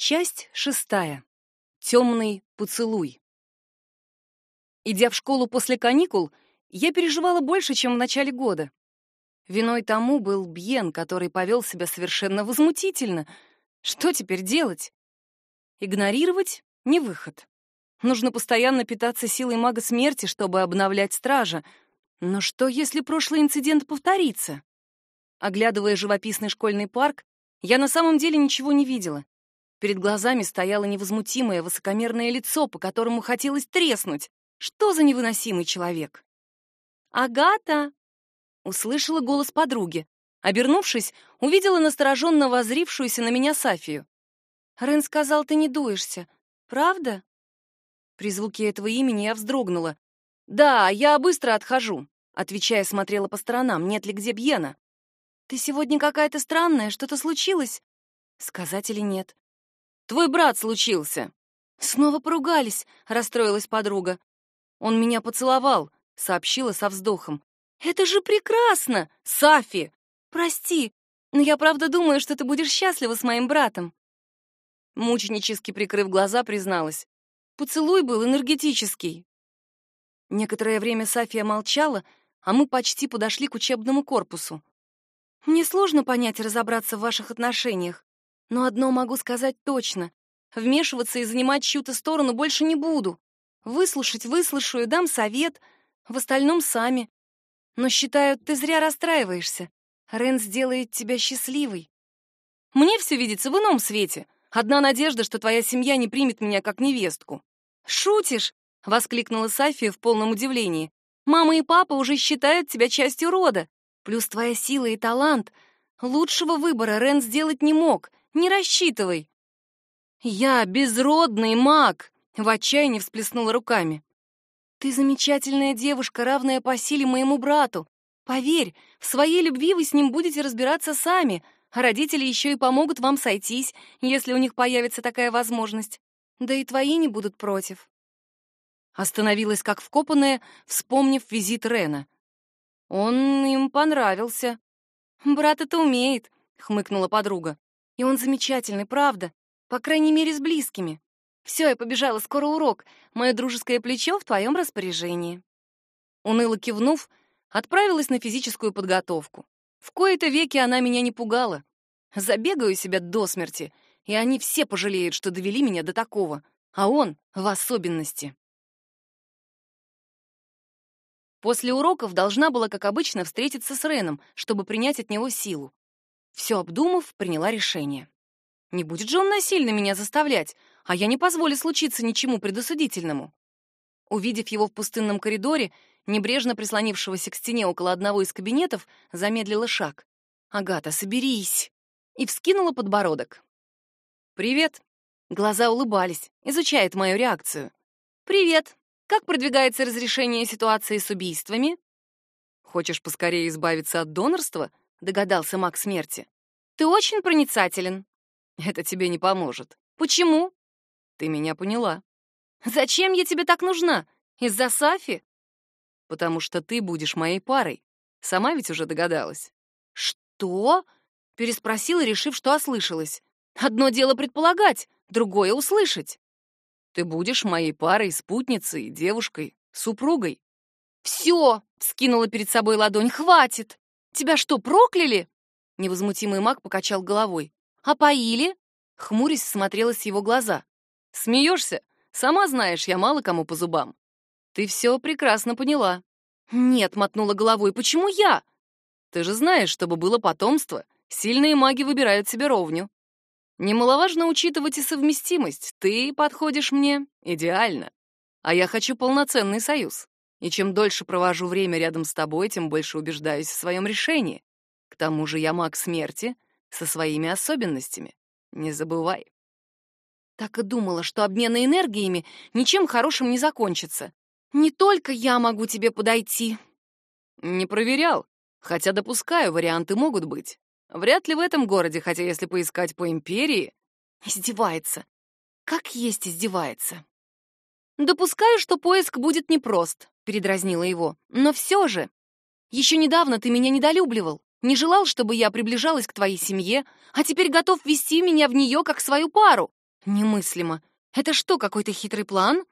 Часть шестая. Темный поцелуй. Идя в школу после каникул, я переживала больше, чем в начале года. Виной тому был Бьен, который повел себя совершенно возмутительно. Что теперь делать? Игнорировать — не выход. Нужно постоянно питаться силой мага смерти, чтобы обновлять стража. Но что, если прошлый инцидент повторится? Оглядывая живописный школьный парк, я на самом деле ничего не видела. Перед глазами стояло невозмутимое высокомерное лицо, по которому хотелось треснуть. Что за невыносимый человек? «Агата!» — услышала голос подруги. Обернувшись, увидела настороженно возрившуюся на меня Сафию. «Рен сказал, ты не дуешься. Правда?» При звуке этого имени я вздрогнула. «Да, я быстро отхожу», — отвечая, смотрела по сторонам, нет ли где Бьена. «Ты сегодня какая-то странная, что-то случилось?» «Сказать или нет?» Твой брат случился!» «Снова поругались», — расстроилась подруга. «Он меня поцеловал», — сообщила со вздохом. «Это же прекрасно! Сафи! Прости, но я правда думаю, что ты будешь счастлива с моим братом». Мученически прикрыв глаза, призналась. Поцелуй был энергетический. Некоторое время Сафия молчала, а мы почти подошли к учебному корпусу. «Мне сложно понять и разобраться в ваших отношениях. Но одно могу сказать точно. Вмешиваться и занимать чью-то сторону больше не буду. Выслушать выслушаю, дам совет. В остальном сами. Но считаю, ты зря расстраиваешься. Рен сделает тебя счастливой. Мне все видится в ином свете. Одна надежда, что твоя семья не примет меня как невестку. «Шутишь?» — воскликнула Сафия в полном удивлении. «Мама и папа уже считают тебя частью рода. Плюс твоя сила и талант. Лучшего выбора Рен сделать не мог. Не рассчитывай!» «Я безродный маг!» — в отчаянии всплеснула руками. «Ты замечательная девушка, равная по силе моему брату. Поверь, в своей любви вы с ним будете разбираться сами, а родители еще и помогут вам сойтись, если у них появится такая возможность. Да и твои не будут против». Остановилась как вкопанная, вспомнив визит Рена. Он им понравился. «Брат это умеет», — хмыкнула подруга. И он замечательный, правда. По крайней мере, с близкими. Все, я побежала, скоро урок. Мое дружеское плечо в твоем распоряжении. Уныло кивнув, отправилась на физическую подготовку. В кои-то веки она меня не пугала. Забегаю себя до смерти, и они все пожалеют, что довели меня до такого, а он в особенности. После уроков должна была, как обычно, встретиться с Реном, чтобы принять от него силу. Все обдумав, приняла решение. Не будет же он насильно меня заставлять, а я не позволю случиться ничему предосудительному. Увидев его в пустынном коридоре, небрежно прислонившегося к стене около одного из кабинетов, замедлила шаг. «Агата, соберись!» И вскинула подбородок. «Привет!» Глаза улыбались, изучает мою реакцию. «Привет! Как продвигается разрешение ситуации с убийствами?» «Хочешь поскорее избавиться от донорства?» — догадался маг смерти. «Ты очень проницателен». «Это тебе не поможет». «Почему?» «Ты меня поняла». «Зачем я тебе так нужна? Из-за Сафи?» «Потому что ты будешь моей парой. Сама ведь уже догадалась». «Что?» — переспросила, решив, что ослышалась. «Одно дело предполагать, другое — услышать». «Ты будешь моей парой, спутницей, девушкой, супругой». «Все!» — вскинула перед собой ладонь. «Хватит!» Тебя что, прокляли?» Невозмутимый маг покачал головой. «А поили?» Хмурясь смотрелась его глаза. «Смеешься? Сама знаешь, я мало кому по зубам. Ты все прекрасно поняла». «Нет», — мотнула головой, — «почему я?» «Ты же знаешь, чтобы было потомство, сильные маги выбирают себе ровню. Немаловажно учитывать и совместимость. Ты подходишь мне идеально. А я хочу полноценный союз. И чем дольше провожу время рядом с тобой, тем больше убеждаюсь в своем решении. К тому же я маг смерти со своими особенностями. Не забывай. Так и думала, что обмен энергиями ничем хорошим не закончится. Не только я могу тебе подойти. Не проверял, хотя допускаю, варианты могут быть. Вряд ли в этом городе, хотя если поискать по империи... Издевается. Как есть издевается. Допускаю, что поиск будет непрост передразнила его. «Но все же! Еще недавно ты меня недолюбливал, не желал, чтобы я приближалась к твоей семье, а теперь готов вести меня в нее как свою пару. Немыслимо. Это что, какой-то хитрый план?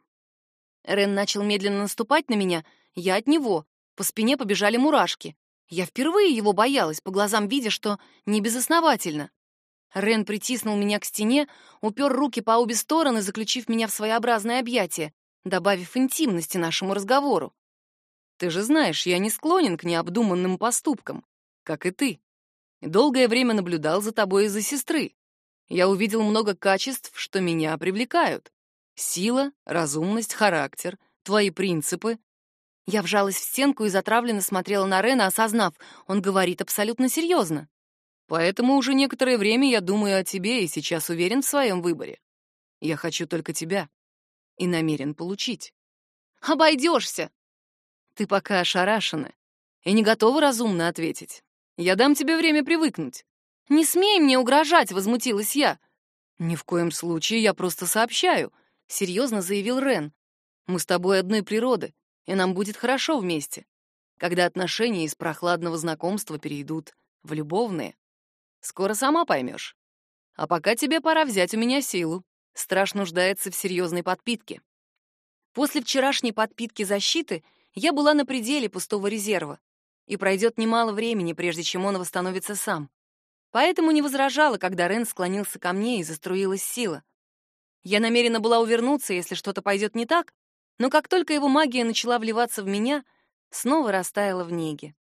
Рен начал медленно наступать на меня, я от него. По спине побежали мурашки. Я впервые его боялась, по глазам видя, что не безосновательно. Рен притиснул меня к стене, упер руки по обе стороны, заключив меня в своеобразное объятие, добавив интимности нашему разговору. «Ты же знаешь, я не склонен к необдуманным поступкам, как и ты. Долгое время наблюдал за тобой из-за сестры. Я увидел много качеств, что меня привлекают. Сила, разумность, характер, твои принципы. Я вжалась в стенку и затравленно смотрела на Рена, осознав, он говорит абсолютно серьезно. Поэтому уже некоторое время я думаю о тебе и сейчас уверен в своем выборе. Я хочу только тебя и намерен получить. Обойдешься. Ты пока ошарашена и не готова разумно ответить. Я дам тебе время привыкнуть. Не смей мне угрожать, возмутилась я. Ни в коем случае, я просто сообщаю —— серьезно заявил Рен. «Мы с тобой одной природы, и нам будет хорошо вместе, когда отношения из прохладного знакомства перейдут в любовные. Скоро сама поймешь. А пока тебе пора взять у меня силу. Страж нуждается в серьезной подпитке». После вчерашней подпитки защиты я была на пределе пустого резерва, и пройдет немало времени, прежде чем он восстановится сам. Поэтому не возражала, когда Рен склонился ко мне и заструилась сила — я намерена была увернуться, если что-то пойдет не так, но как только его магия начала вливаться в меня, снова растаяла в неге.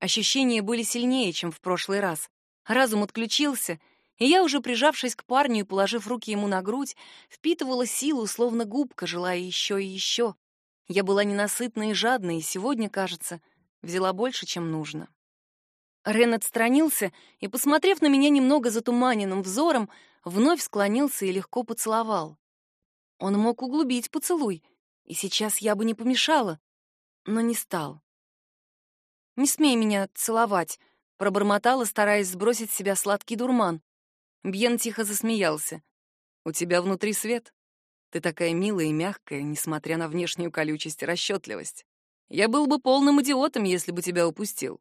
Ощущения были сильнее, чем в прошлый раз. Разум отключился, и я, уже прижавшись к парню и положив руки ему на грудь, впитывала силу, словно губка, желая еще и еще. Я была ненасытна и жадна, и сегодня, кажется, взяла больше, чем нужно. Рен отстранился и, посмотрев на меня немного затуманенным взором, вновь склонился и легко поцеловал. Он мог углубить поцелуй, и сейчас я бы не помешала, но не стал. «Не смей меня целовать», — пробормотала, стараясь сбросить с себя сладкий дурман. Бьен тихо засмеялся. «У тебя внутри свет. Ты такая милая и мягкая, несмотря на внешнюю колючесть и расчетливость. Я был бы полным идиотом, если бы тебя упустил.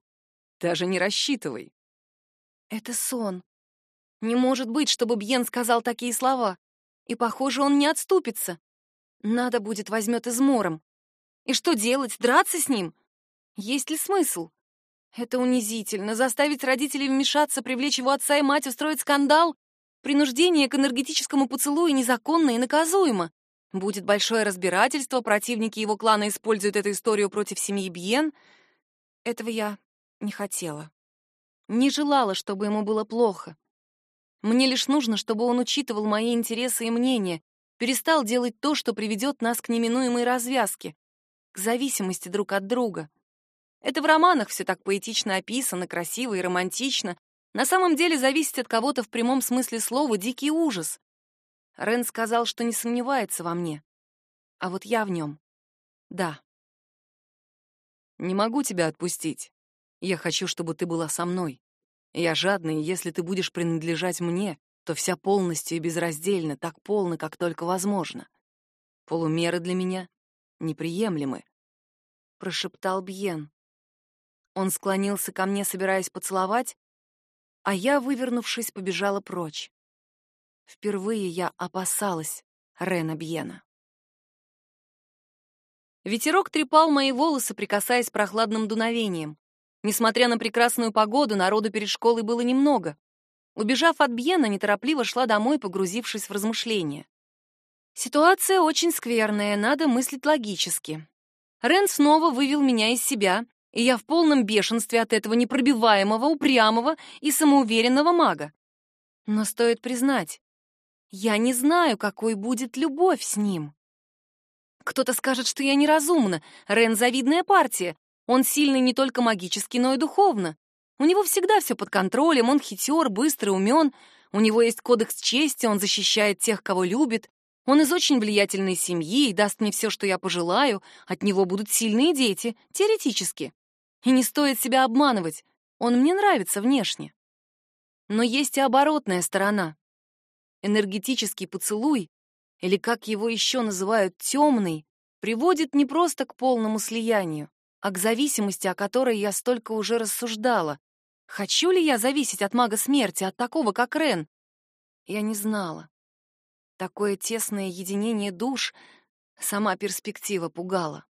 Даже не рассчитывай». «Это сон», не может быть, чтобы Бьен сказал такие слова. И, похоже, он не отступится. Надо будет возьмет измором. И что делать, драться с ним? Есть ли смысл? Это унизительно. Заставить родителей вмешаться, привлечь его отца и мать, устроить скандал? Принуждение к энергетическому поцелую незаконно и наказуемо. Будет большое разбирательство, противники его клана используют эту историю против семьи Бьен. Этого я не хотела. Не желала, чтобы ему было плохо. Мне лишь нужно, чтобы он учитывал мои интересы и мнения, перестал делать то, что приведет нас к неминуемой развязке, к зависимости друг от друга. Это в романах все так поэтично описано, красиво и романтично. На самом деле зависеть от кого-то в прямом смысле слова — дикий ужас. Рен сказал, что не сомневается во мне. А вот я в нем. Да. Не могу тебя отпустить. Я хочу, чтобы ты была со мной. Я жадный, и если ты будешь принадлежать мне, то вся полностью и безраздельно, так полно, как только возможно. Полумеры для меня неприемлемы», — прошептал Бьен. Он склонился ко мне, собираясь поцеловать, а я, вывернувшись, побежала прочь. Впервые я опасалась Рена Бьена. Ветерок трепал мои волосы, прикасаясь прохладным дуновением. Несмотря на прекрасную погоду, народу перед школой было немного. Убежав от Бьена, неторопливо шла домой, погрузившись в размышления. Ситуация очень скверная, надо мыслить логически. Рен снова вывел меня из себя, и я в полном бешенстве от этого непробиваемого, упрямого и самоуверенного мага. Но стоит признать, я не знаю, какой будет любовь с ним. Кто-то скажет, что я неразумна, Рен — завидная партия, он сильный не только магически, но и духовно. У него всегда все под контролем, он хитер, быстрый, умен. У него есть кодекс чести, он защищает тех, кого любит. Он из очень влиятельной семьи и даст мне все, что я пожелаю. От него будут сильные дети, теоретически. И не стоит себя обманывать. Он мне нравится внешне. Но есть и оборотная сторона. Энергетический поцелуй, или как его еще называют, темный, приводит не просто к полному слиянию, а к зависимости, о которой я столько уже рассуждала. Хочу ли я зависеть от мага смерти, от такого, как Рен? Я не знала. Такое тесное единение душ, сама перспектива пугала.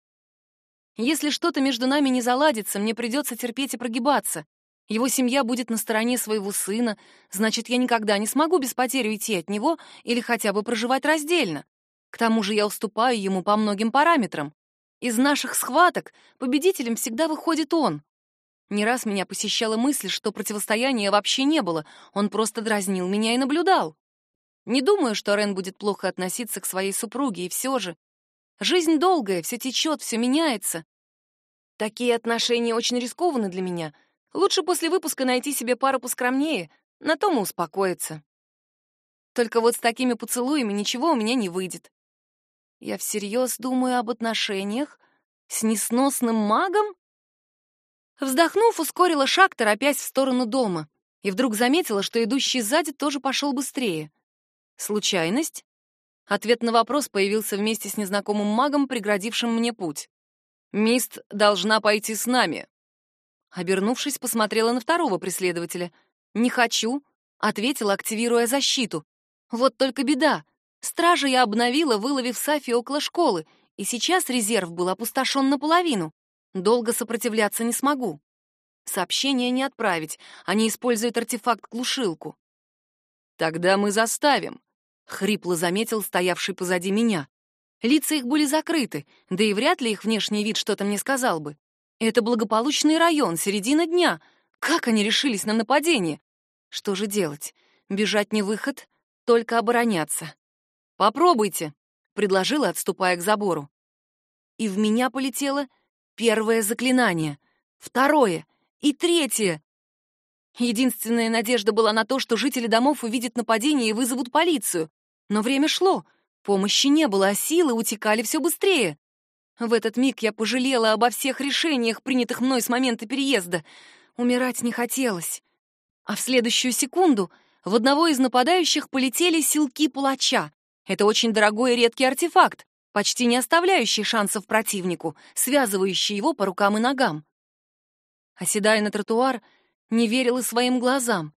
Если что-то между нами не заладится, мне придется терпеть и прогибаться. Его семья будет на стороне своего сына, значит, я никогда не смогу без потери уйти от него или хотя бы проживать раздельно. К тому же я уступаю ему по многим параметрам. Из наших схваток победителем всегда выходит он. Не раз меня посещала мысль, что противостояния вообще не было, он просто дразнил меня и наблюдал. Не думаю, что Рен будет плохо относиться к своей супруге, и все же Жизнь долгая, все течет, все меняется. Такие отношения очень рискованы для меня. Лучше после выпуска найти себе пару поскромнее, на том и успокоиться. Только вот с такими поцелуями ничего у меня не выйдет. Я всерьез думаю об отношениях с несносным магом? Вздохнув, ускорила шаг, торопясь в сторону дома, и вдруг заметила, что идущий сзади тоже пошел быстрее. Случайность? Ответ на вопрос появился вместе с незнакомым магом, преградившим мне путь. «Мист должна пойти с нами». Обернувшись, посмотрела на второго преследователя. «Не хочу», — ответила, активируя защиту. «Вот только беда. Стража я обновила, выловив Сафи около школы, и сейчас резерв был опустошен наполовину. Долго сопротивляться не смогу. Сообщение не отправить, они используют артефакт-глушилку». «Тогда мы заставим», — хрипло заметил стоявший позади меня. Лица их были закрыты, да и вряд ли их внешний вид что-то мне сказал бы. Это благополучный район, середина дня. Как они решились на нападение? Что же делать? Бежать не выход, только обороняться. «Попробуйте», — предложила, отступая к забору. И в меня полетело первое заклинание, второе и третье. Единственная надежда была на то, что жители домов увидят нападение и вызовут полицию. Но время шло, помощи не было, а силы утекали все быстрее. В этот миг я пожалела обо всех решениях, принятых мной с момента переезда. Умирать не хотелось. А в следующую секунду в одного из нападающих полетели силки палача. Это очень дорогой и редкий артефакт, почти не оставляющий шансов противнику, связывающий его по рукам и ногам. Оседая на тротуар, не верила своим глазам.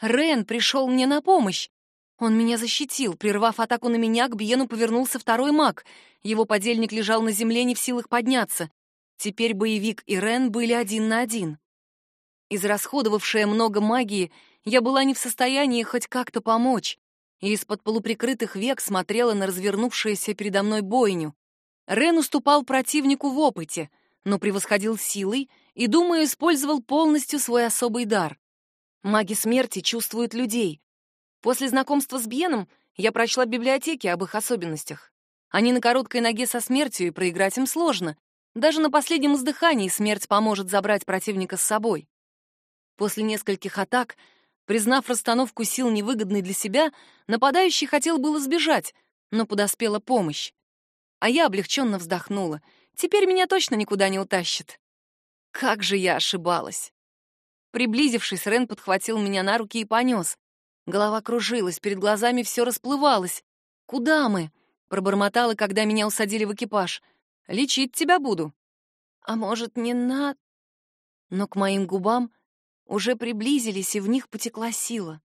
Рен пришел мне на помощь. Он меня защитил. Прервав атаку на меня, к Бьену повернулся второй маг. Его подельник лежал на земле, не в силах подняться. Теперь боевик и Рен были один на один. Израсходовавшая много магии, я была не в состоянии хоть как-то помочь, и из-под полуприкрытых век смотрела на развернувшуюся передо мной бойню. Рен уступал противнику в опыте, но превосходил силой и, думаю, использовал полностью свой особый дар. Маги смерти чувствуют людей. После знакомства с Бьеном я прочла библиотеки об их особенностях. Они на короткой ноге со смертью, и проиграть им сложно. Даже на последнем издыхании смерть поможет забрать противника с собой. После нескольких атак, признав расстановку сил невыгодной для себя, нападающий хотел было сбежать, но подоспела помощь. А я облегченно вздохнула. Теперь меня точно никуда не утащит. Как же я ошибалась! Приблизившись, Рен подхватил меня на руки и понес. Голова кружилась, перед глазами все расплывалось. «Куда мы?» — пробормотала, когда меня усадили в экипаж. «Лечить тебя буду». «А может, не надо?» Но к моим губам уже приблизились, и в них потекла сила.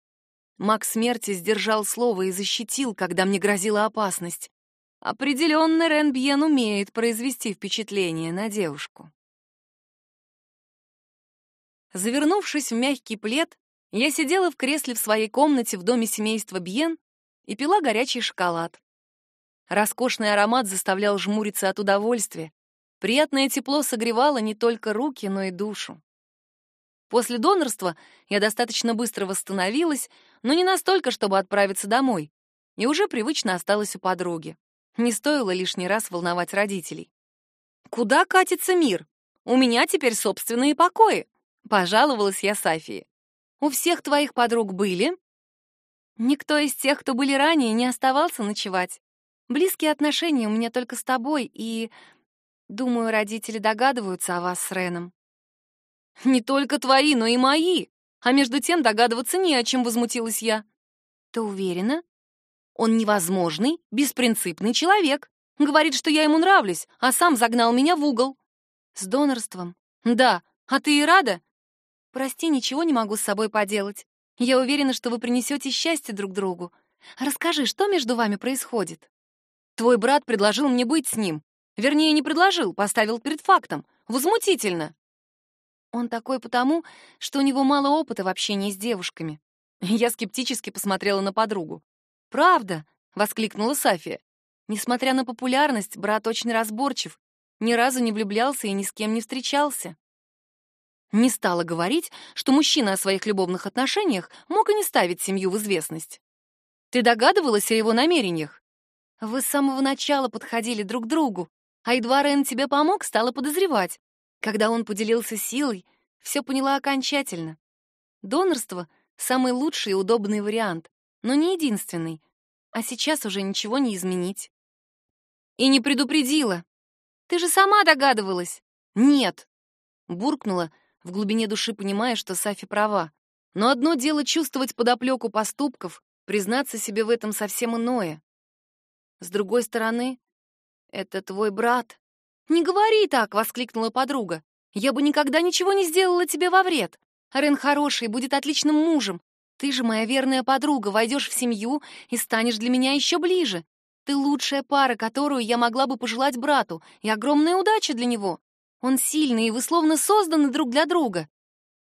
Маг смерти сдержал слово и защитил, когда мне грозила опасность. Определенно Рен Бьен умеет произвести впечатление на девушку. Завернувшись в мягкий плед, я сидела в кресле в своей комнате в доме семейства Бьен и пила горячий шоколад. Роскошный аромат заставлял жмуриться от удовольствия. Приятное тепло согревало не только руки, но и душу. После донорства я достаточно быстро восстановилась, но не настолько, чтобы отправиться домой, и уже привычно осталась у подруги. Не стоило лишний раз волновать родителей. «Куда катится мир? У меня теперь собственные покои», Пожаловалась я Сафии. «У всех твоих подруг были?» «Никто из тех, кто были ранее, не оставался ночевать. Близкие отношения у меня только с тобой, и... Думаю, родители догадываются о вас с Реном». «Не только твои, но и мои. А между тем догадываться не о чем», — возмутилась я. «Ты уверена?» «Он невозможный, беспринципный человек. Говорит, что я ему нравлюсь, а сам загнал меня в угол». «С донорством?» «Да. А ты и рада?» Прости, ничего не могу с собой поделать. Я уверена, что вы принесете счастье друг другу. Расскажи, что между вами происходит?» «Твой брат предложил мне быть с ним. Вернее, не предложил, поставил перед фактом. Возмутительно!» «Он такой потому, что у него мало опыта в общении с девушками». Я скептически посмотрела на подругу. «Правда?» — воскликнула Сафия. Несмотря на популярность, брат очень разборчив, ни разу не влюблялся и ни с кем не встречался. Не стала говорить, что мужчина о своих любовных отношениях мог и не ставить семью в известность. Ты догадывалась о его намерениях? Вы с самого начала подходили друг к другу, а едва Рен тебе помог, стала подозревать. Когда он поделился силой, все поняла окончательно. Донорство — самый лучший и удобный вариант, но не единственный. А сейчас уже ничего не изменить. И не предупредила. Ты же сама догадывалась. Нет. Буркнула, в глубине души понимая, что Сафи права. Но одно дело чувствовать подоплеку поступков, признаться себе в этом совсем иное. С другой стороны, это твой брат. «Не говори так!» — воскликнула подруга. «Я бы никогда ничего не сделала тебе во вред. Рен хороший, будет отличным мужем. Ты же моя верная подруга, войдешь в семью и станешь для меня еще ближе. Ты лучшая пара, которую я могла бы пожелать брату, и огромная удача для него. Он сильный, и вы словно созданы друг для друга.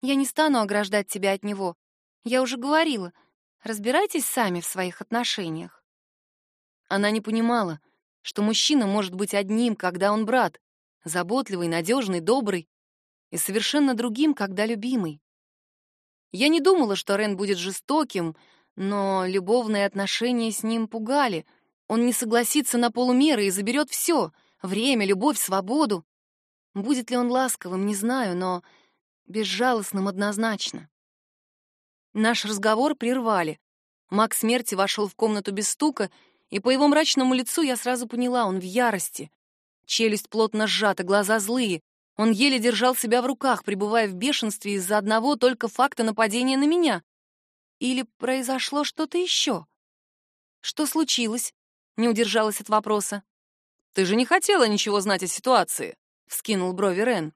Я не стану ограждать тебя от него. Я уже говорила, разбирайтесь сами в своих отношениях. Она не понимала, что мужчина может быть одним, когда он брат, заботливый, надежный, добрый, и совершенно другим, когда любимый. Я не думала, что Рен будет жестоким, но любовные отношения с ним пугали — он не согласится на полумеры и заберет все — время, любовь, свободу. Будет ли он ласковым, не знаю, но безжалостным однозначно. Наш разговор прервали. Маг смерти вошел в комнату без стука, и по его мрачному лицу я сразу поняла, он в ярости. Челюсть плотно сжата, глаза злые. Он еле держал себя в руках, пребывая в бешенстве из-за одного только факта нападения на меня. Или произошло что-то еще? Что случилось? Не удержалась от вопроса. «Ты же не хотела ничего знать о ситуации», — вскинул брови Рен.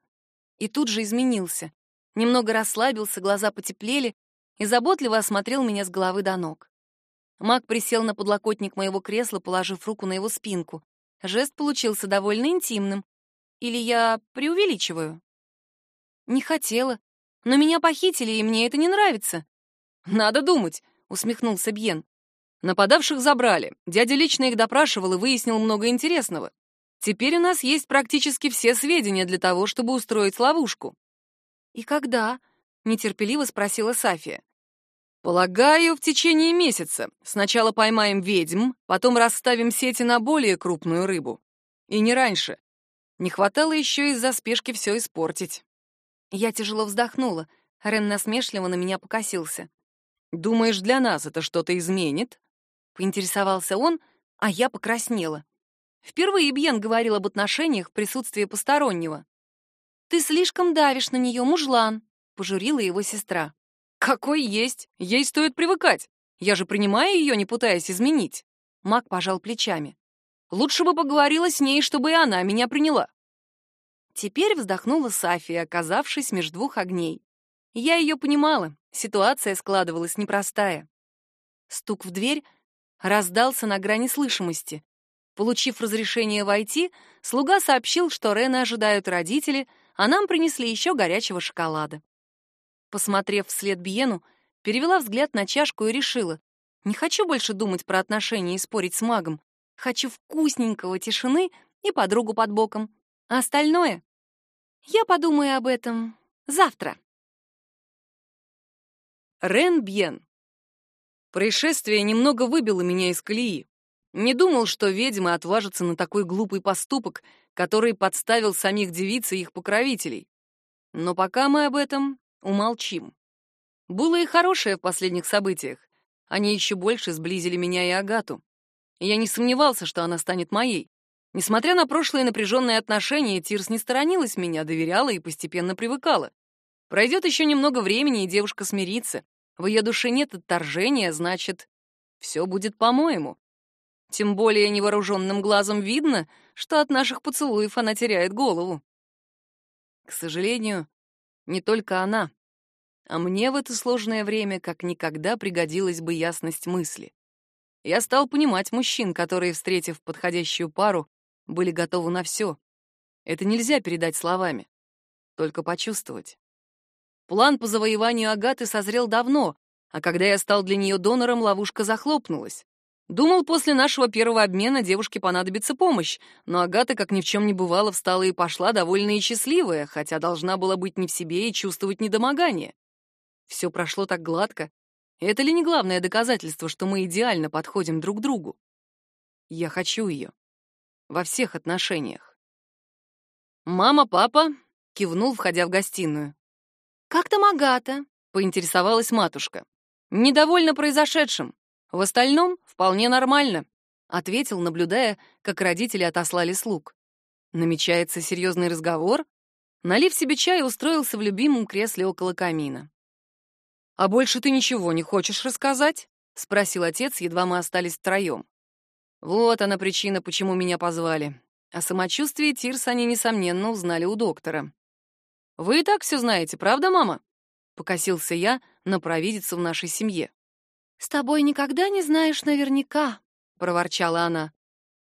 И тут же изменился. Немного расслабился, глаза потеплели и заботливо осмотрел меня с головы до ног. Маг присел на подлокотник моего кресла, положив руку на его спинку. Жест получился довольно интимным. Или я преувеличиваю? Не хотела. Но меня похитили, и мне это не нравится. Надо думать, усмехнулся Бьен. Нападавших забрали. Дядя лично их допрашивал и выяснил много интересного. Теперь у нас есть практически все сведения для того, чтобы устроить ловушку. «И когда?» — нетерпеливо спросила Сафия. «Полагаю, в течение месяца. Сначала поймаем ведьм, потом расставим сети на более крупную рыбу. И не раньше. Не хватало еще из-за спешки все испортить». Я тяжело вздохнула. Рен насмешливо на меня покосился. «Думаешь, для нас это что-то изменит?» Поинтересовался он, а я покраснела. Впервые Бьен говорил об отношениях в присутствии постороннего. «Ты слишком давишь на нее, мужлан», — пожурила его сестра. «Какой есть? Ей стоит привыкать. Я же принимаю ее, не пытаясь изменить». Мак пожал плечами. «Лучше бы поговорила с ней, чтобы и она меня приняла». Теперь вздохнула Сафия, оказавшись между двух огней. Я ее понимала, ситуация складывалась непростая. Стук в дверь раздался на грани слышимости. Получив разрешение войти, слуга сообщил, что Рена ожидают родители, а нам принесли еще горячего шоколада. Посмотрев вслед Бьену, перевела взгляд на чашку и решила, не хочу больше думать про отношения и спорить с магом. Хочу вкусненького тишины и подругу под боком. А остальное? Я подумаю об этом завтра. Рен Бьен. Происшествие немного выбило меня из колеи. Не думал, что ведьмы отважатся на такой глупый поступок, который подставил самих девиц и их покровителей. Но пока мы об этом умолчим. Было и хорошее в последних событиях. Они еще больше сблизили меня и Агату. я не сомневался, что она станет моей. Несмотря на прошлые напряженные отношения, Тирс не сторонилась меня, доверяла и постепенно привыкала. Пройдет еще немного времени, и девушка смирится. В ее душе нет отторжения, значит, все будет по-моему. Тем более невооруженным глазом видно, что от наших поцелуев она теряет голову. К сожалению, не только она, а мне в это сложное время как никогда пригодилась бы ясность мысли. я стал понимать мужчин, которые, встретив подходящую пару, были готовы на все. Это нельзя передать словами, только почувствовать. План по завоеванию Агаты созрел давно, а когда я стал для нее донором, ловушка захлопнулась. Думал, после нашего первого обмена девушке понадобится помощь, но Агата, как ни в чем не бывало, встала и пошла, довольная и счастливая, хотя должна была быть не в себе и чувствовать недомогание. Все прошло так гладко. Это ли не главное доказательство, что мы идеально подходим друг другу? Я хочу ее. Во всех отношениях. «Мама, папа!» — кивнул, входя в гостиную. «Как там Агата?» — поинтересовалась матушка. «Недовольна произошедшим. В остальном вполне нормально», — ответил, наблюдая, как родители отослали слуг. Намечается серьезный разговор. Налив себе чай, устроился в любимом кресле около камина. «А больше ты ничего не хочешь рассказать?» — спросил отец, едва мы остались втроем. Вот она причина, почему меня позвали. О самочувствии Тирс они, несомненно, узнали у доктора. «Вы и так все знаете, правда, мама?» — покосился я на провидицу в нашей семье. «С тобой никогда не знаешь наверняка», — проворчала она.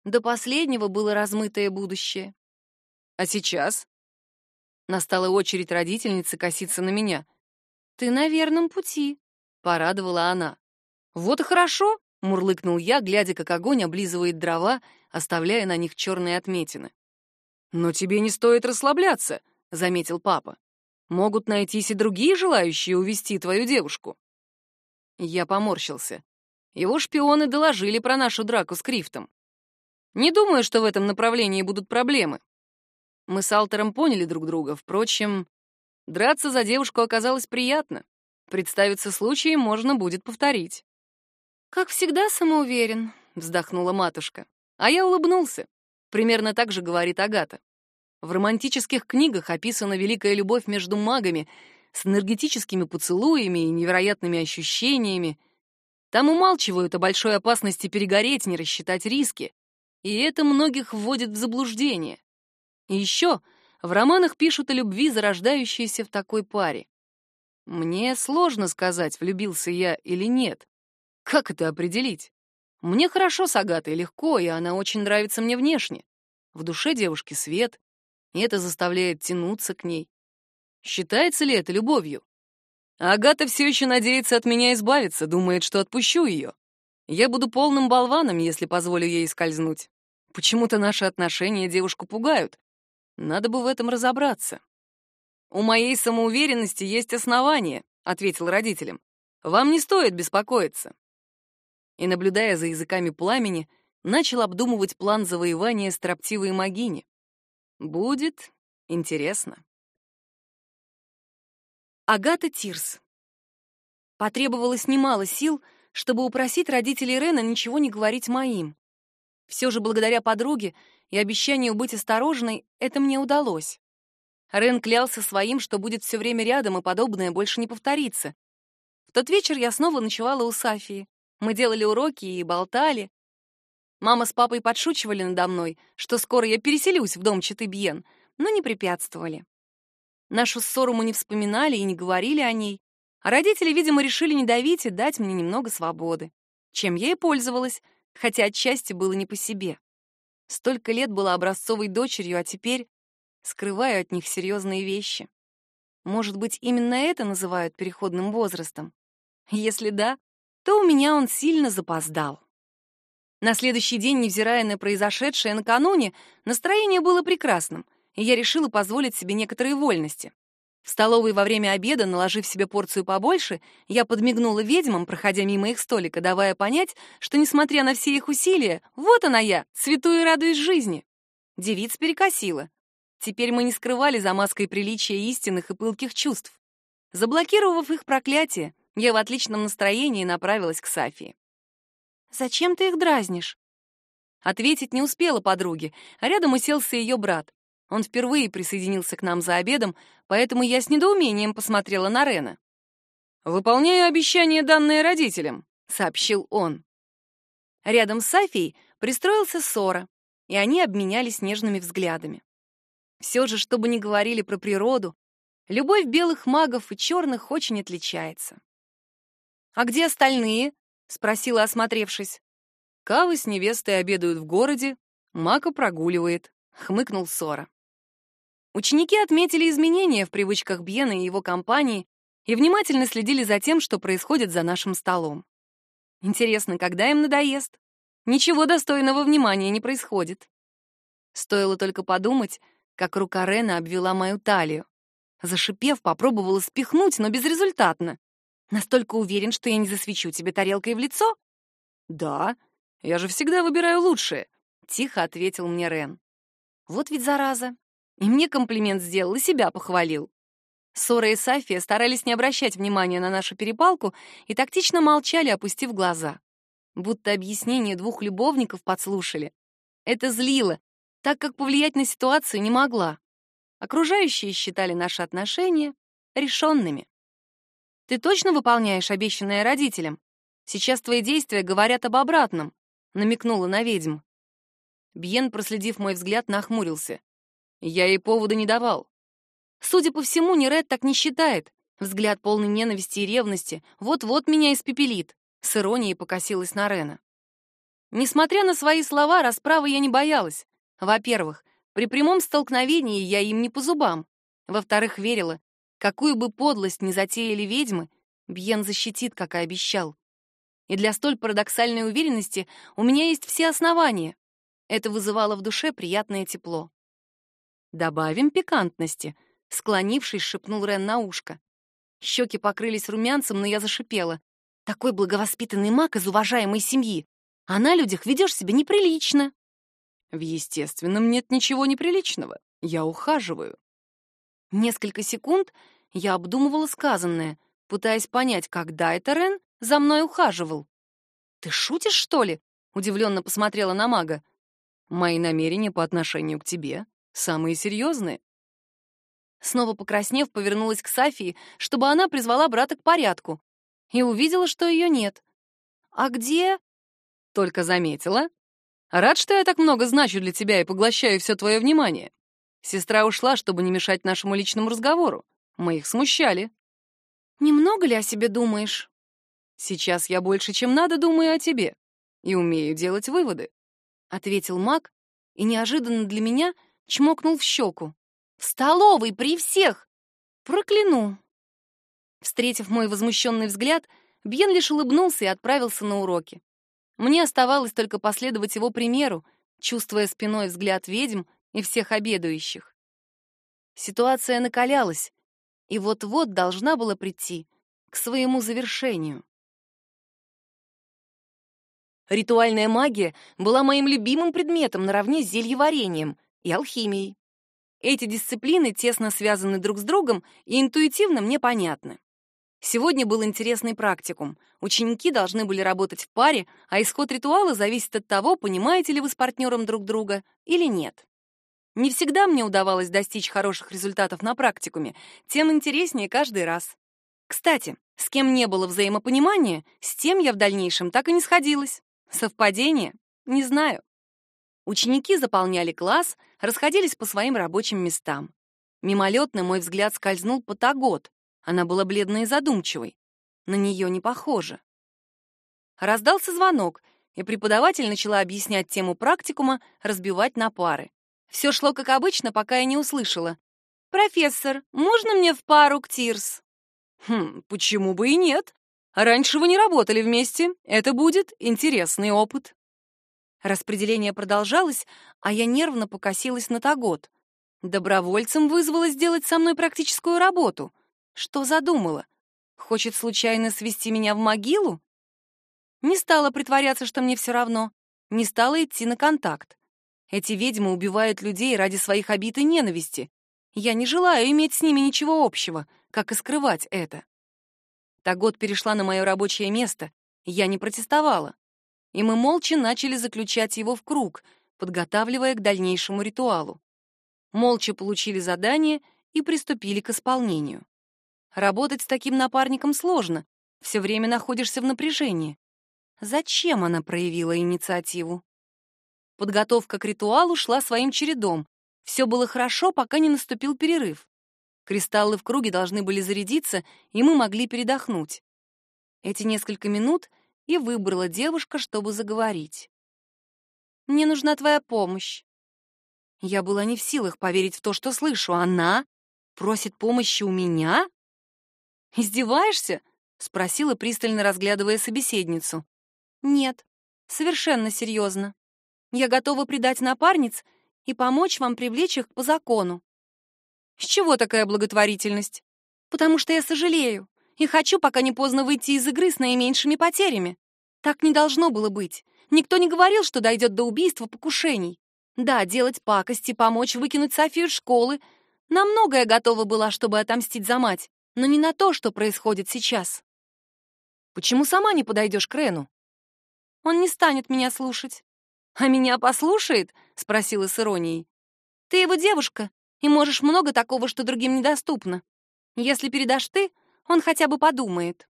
До последнего было размытое будущее. «А сейчас?» Настала очередь родительницы коситься на меня. «Ты на верном пути», — порадовала она. «Вот и хорошо», — мурлыкнул я, глядя, как огонь облизывает дрова, оставляя на них черные отметины. «Но тебе не стоит расслабляться», — заметил папа. «Могут найтись и другие желающие увести твою девушку». Я поморщился. Его шпионы доложили про нашу драку с Крифтом. Не думаю, что в этом направлении будут проблемы. Мы с Алтером поняли друг друга. Впрочем, драться за девушку оказалось приятно. Представиться случаем можно будет повторить. «Как всегда самоуверен», — вздохнула матушка. А я улыбнулся. Примерно так же говорит Агата. В романтических книгах описана великая любовь между магами — с энергетическими поцелуями и невероятными ощущениями. Там умалчивают о большой опасности перегореть, не рассчитать риски. И это многих вводит в заблуждение. И еще в романах пишут о любви, зарождающейся в такой паре. Мне сложно сказать, влюбился я или нет. Как это определить? Мне хорошо с Агатой, легко, и она очень нравится мне внешне. В душе девушки свет, и это заставляет тянуться к ней. Считается ли это любовью? Агата все еще надеется от меня избавиться, думает, что отпущу ее. Я буду полным болваном, если позволю ей скользнуть. Почему-то наши отношения девушку пугают. Надо бы в этом разобраться. «У моей самоуверенности есть основания», — ответил родителям. «Вам не стоит беспокоиться». И, наблюдая за языками пламени, начал обдумывать план завоевания строптивой могини. Будет интересно. Агата Тирс. Потребовалось немало сил, чтобы упросить родителей Рена ничего не говорить моим. Все же благодаря подруге и обещанию быть осторожной это мне удалось. Рен клялся своим, что будет все время рядом, и подобное больше не повторится. В тот вечер я снова ночевала у Сафии. Мы делали уроки и болтали. Мама с папой подшучивали надо мной, что скоро я переселюсь в дом Читыбьен, но не препятствовали. Нашу ссору мы не вспоминали и не говорили о ней. А родители, видимо, решили не давить и дать мне немного свободы. Чем я и пользовалась, хотя отчасти было не по себе. Столько лет была образцовой дочерью, а теперь скрываю от них серьезные вещи. Может быть, именно это называют переходным возрастом? Если да, то у меня он сильно запоздал. На следующий день, невзирая на произошедшее накануне, настроение было прекрасным — и я решила позволить себе некоторые вольности. В столовой во время обеда, наложив себе порцию побольше, я подмигнула ведьмам, проходя мимо их столика, давая понять, что, несмотря на все их усилия, вот она я, цвету и радуюсь жизни. Девиц перекосила. Теперь мы не скрывали за маской приличия истинных и пылких чувств. Заблокировав их проклятие, я в отличном настроении направилась к Сафии. «Зачем ты их дразнишь?» Ответить не успела подруге, а рядом уселся ее брат. Он впервые присоединился к нам за обедом, поэтому я с недоумением посмотрела на Рена. «Выполняю обещание, данное родителям», — сообщил он. Рядом с Сафией пристроился Сора, и они обменялись нежными взглядами. Все же, что бы ни говорили про природу, любовь белых магов и черных очень отличается. «А где остальные?» — спросила, осмотревшись. Кавы с невестой обедают в городе, Мака прогуливает, хмыкнул Сора. Ученики отметили изменения в привычках Бьена и его компании и внимательно следили за тем, что происходит за нашим столом. Интересно, когда им надоест? Ничего достойного внимания не происходит. Стоило только подумать, как рука Рена обвела мою талию. Зашипев, попробовала спихнуть, но безрезультатно. Настолько уверен, что я не засвечу тебе тарелкой в лицо? Да, я же всегда выбираю лучшее, тихо ответил мне Рен. Вот ведь зараза. И мне комплимент сделал, и себя похвалил. Сора и Сафия старались не обращать внимания на нашу перепалку и тактично молчали, опустив глаза. Будто объяснение двух любовников подслушали. Это злило, так как повлиять на ситуацию не могла. Окружающие считали наши отношения решенными. Ты точно выполняешь обещанное родителям? Сейчас твои действия говорят об обратном, намекнула на ведьм. Бьен, проследив мой взгляд, нахмурился. Я ей повода не давал. Судя по всему, Нерет так не считает. Взгляд полный ненависти и ревности вот-вот меня испепелит. С иронией покосилась на Рена. Несмотря на свои слова, расправы я не боялась. Во-первых, при прямом столкновении я им не по зубам. Во-вторых, верила, какую бы подлость ни затеяли ведьмы, Бьен защитит, как и обещал. И для столь парадоксальной уверенности у меня есть все основания. Это вызывало в душе приятное тепло. Добавим пикантности, склонившись, шепнул Рен на ушко. Щеки покрылись румянцем, но я зашипела. Такой благовоспитанный маг из уважаемой семьи, а на людях ведешь себя неприлично. В естественном нет ничего неприличного. Я ухаживаю. Несколько секунд я обдумывала сказанное, пытаясь понять, когда это Рен за мной ухаживал. «Ты шутишь, что ли?» — удивленно посмотрела на мага. «Мои намерения по отношению к тебе самые серьезные». Снова покраснев, повернулась к Сафии, чтобы она призвала брата к порядку, и увидела, что ее нет. «А где?» «Только заметила. Рад, что я так много значу для тебя и поглощаю все твое внимание. Сестра ушла, чтобы не мешать нашему личному разговору. Мы их смущали». «Немного ли о себе думаешь?» «Сейчас я больше, чем надо, думаю о тебе и умею делать выводы», — ответил маг и неожиданно для меня чмокнул в щеку. «В столовой при всех! Прокляну!» Встретив мой возмущенный взгляд, Бьен лишь улыбнулся и отправился на уроки. Мне оставалось только последовать его примеру, чувствуя спиной взгляд ведьм и всех обедающих. Ситуация накалялась, и вот-вот должна была прийти к своему завершению. Ритуальная магия была моим любимым предметом наравне с зельеварением и алхимией. Эти дисциплины тесно связаны друг с другом и интуитивно мне понятны. Сегодня был интересный практикум. Ученики должны были работать в паре, а исход ритуала зависит от того, понимаете ли вы с партнером друг друга или нет. Не всегда мне удавалось достичь хороших результатов на практикуме, тем интереснее каждый раз. Кстати, с кем не было взаимопонимания, с тем я в дальнейшем так и не сходилась. Совпадение? Не знаю. Ученики заполняли класс, расходились по своим рабочим местам. Мимолетно мой взгляд скользнул по Тагот, она была бледной и задумчивой. На нее не похоже. Раздался звонок, и преподаватель начала объяснять тему практикума, разбивать на пары. Все шло как обычно, пока я не услышала. «Профессор, можно мне в пару к Тирс?» «Хм, почему бы и нет? Раньше вы не работали вместе. Это будет интересный опыт». Распределение продолжалось, а я нервно покосилась на Тагот. Добровольцем вызвала сделать со мной практическую работу. Что задумала? Хочет случайно свести меня в могилу? Не стала притворяться, что мне все равно. Не стала идти на контакт. Эти ведьмы убивают людей ради своих обид и ненависти. Я не желаю иметь с ними ничего общего, как и скрывать это. Тагот перешла на мое рабочее место, я не протестовала. И мы молча начали заключать его в круг, подготавливая к дальнейшему ритуалу. Молча получили задание и приступили к исполнению. Работать с таким напарником сложно, все время находишься в напряжении. Зачем она проявила инициативу? Подготовка к ритуалу шла своим чередом. Все было хорошо, пока не наступил перерыв. Кристаллы в круге должны были зарядиться, и мы могли передохнуть. Эти несколько минут и выбрала девушка, чтобы заговорить. Мне нужна твоя помощь». Я была не в силах поверить в то, что слышу. Она просит помощи у меня? «Издеваешься?» — спросила, пристально разглядывая собеседницу. «Нет, совершенно серьезно. Я готова предать напарниц и помочь вам привлечь их по закону». «С чего такая благотворительность?» «Потому что я сожалею и хочу, пока не поздно выйти из игры с наименьшими потерями. Так не должно было быть. Никто не говорил, что дойдет до убийства покушений. Да, делать пакости, помочь выкинуть Софию из школы. На многое готова была, чтобы отомстить за мать но не на то, что происходит сейчас. Почему сама не подойдешь к Рену? Он не станет меня слушать. А меня послушает? спросила с иронией. Ты его девушка, и можешь много такого, что другим недоступно. Если передашь ты, он хотя бы подумает.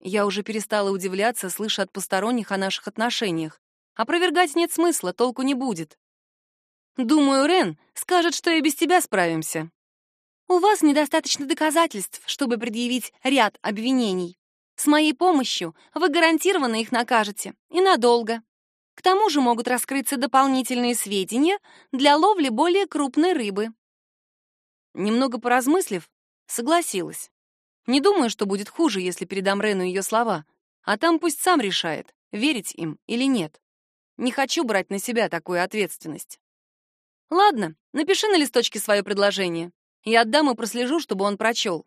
Я уже перестала удивляться, слыша от посторонних о наших отношениях. Опровергать нет смысла, толку не будет. Думаю, Рен скажет, что и без тебя справимся. У вас недостаточно доказательств, чтобы предъявить ряд обвинений. С моей помощью вы гарантированно их накажете, и надолго. К тому же могут раскрыться дополнительные сведения для ловли более крупной рыбы. Немного поразмыслив, согласилась. Не думаю, что будет хуже, если передам Рену ее слова, а там пусть сам решает, верить им или нет. Не хочу брать на себя такую ответственность. Ладно, напиши на листочке свое предложение. Я отдам и прослежу, чтобы он прочел.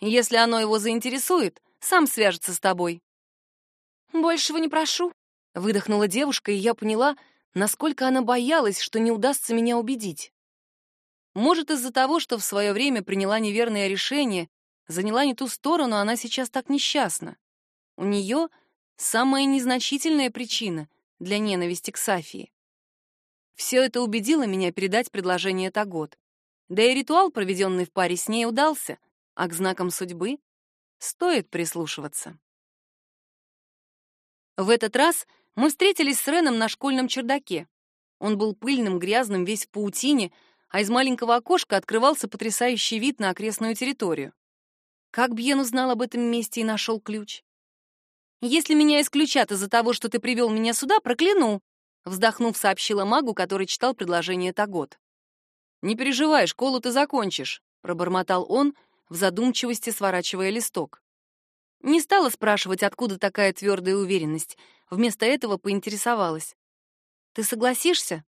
Если оно его заинтересует, сам свяжется с тобой». «Большего не прошу», — выдохнула девушка, и я поняла, насколько она боялась, что не удастся меня убедить. Может, из-за того, что в свое время приняла неверное решение, заняла не ту сторону, она сейчас так несчастна. У нее самая незначительная причина для ненависти к Сафии. Все это убедило меня передать предложение Тагот. Да и ритуал, проведенный в паре с ней, удался, а к знакам судьбы стоит прислушиваться. В этот раз мы встретились с Реном на школьном чердаке. Он был пыльным, грязным, весь в паутине, а из маленького окошка открывался потрясающий вид на окрестную территорию. Как Бьен узнал об этом месте и нашел ключ? «Если меня исключат из-за того, что ты привел меня сюда, прокляну», вздохнув, сообщила магу, который читал предложение Тагот. «Не переживай, школу ты закончишь», — пробормотал он, в задумчивости сворачивая листок. Не стала спрашивать, откуда такая твердая уверенность. Вместо этого поинтересовалась. «Ты согласишься?»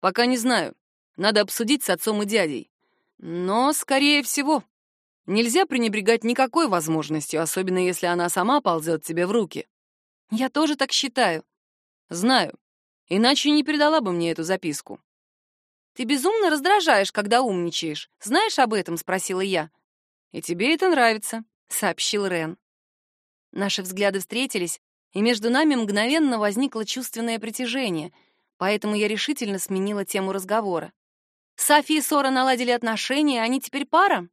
«Пока не знаю. Надо обсудить с отцом и дядей. Но, скорее всего, нельзя пренебрегать никакой возможностью, особенно если она сама ползет тебе в руки. Я тоже так считаю. Знаю. Иначе не передала бы мне эту записку. «Ты безумно раздражаешь, когда умничаешь. Знаешь об этом?» — спросила я. «И тебе это нравится», — сообщил Рен. Наши взгляды встретились, и между нами мгновенно возникло чувственное притяжение, поэтому я решительно сменила тему разговора. «Софи и Сора наладили отношения, они теперь пара?»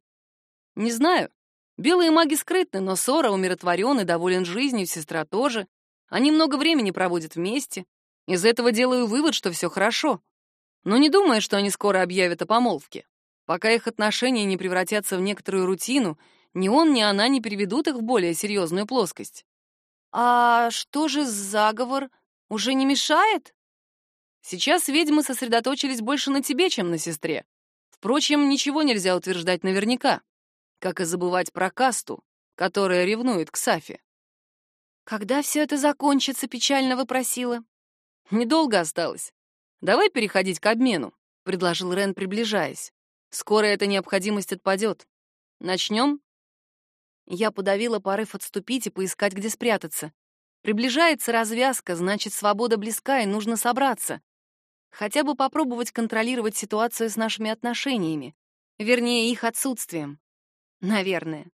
«Не знаю. Белые маги скрытны, но Сора умиротворен и доволен жизнью, сестра тоже. Они много времени проводят вместе. Из этого делаю вывод, что все хорошо. Но не думаю, что они скоро объявят о помолвке. Пока их отношения не превратятся в некоторую рутину, ни он, ни она не переведут их в более серьезную плоскость. А что же заговор? Уже не мешает? Сейчас ведьмы сосредоточились больше на тебе, чем на сестре. Впрочем, ничего нельзя утверждать наверняка, как и забывать про касту, которая ревнует к Сафе. Когда все это закончится, печально вопросила. Недолго осталось. «Давай переходить к обмену», — предложил Рен, приближаясь. «Скоро эта необходимость отпадет. Начнем?» Я подавила порыв отступить и поискать, где спрятаться. Приближается развязка, значит, свобода близка, и нужно собраться. Хотя бы попробовать контролировать ситуацию с нашими отношениями. Вернее, их отсутствием. Наверное.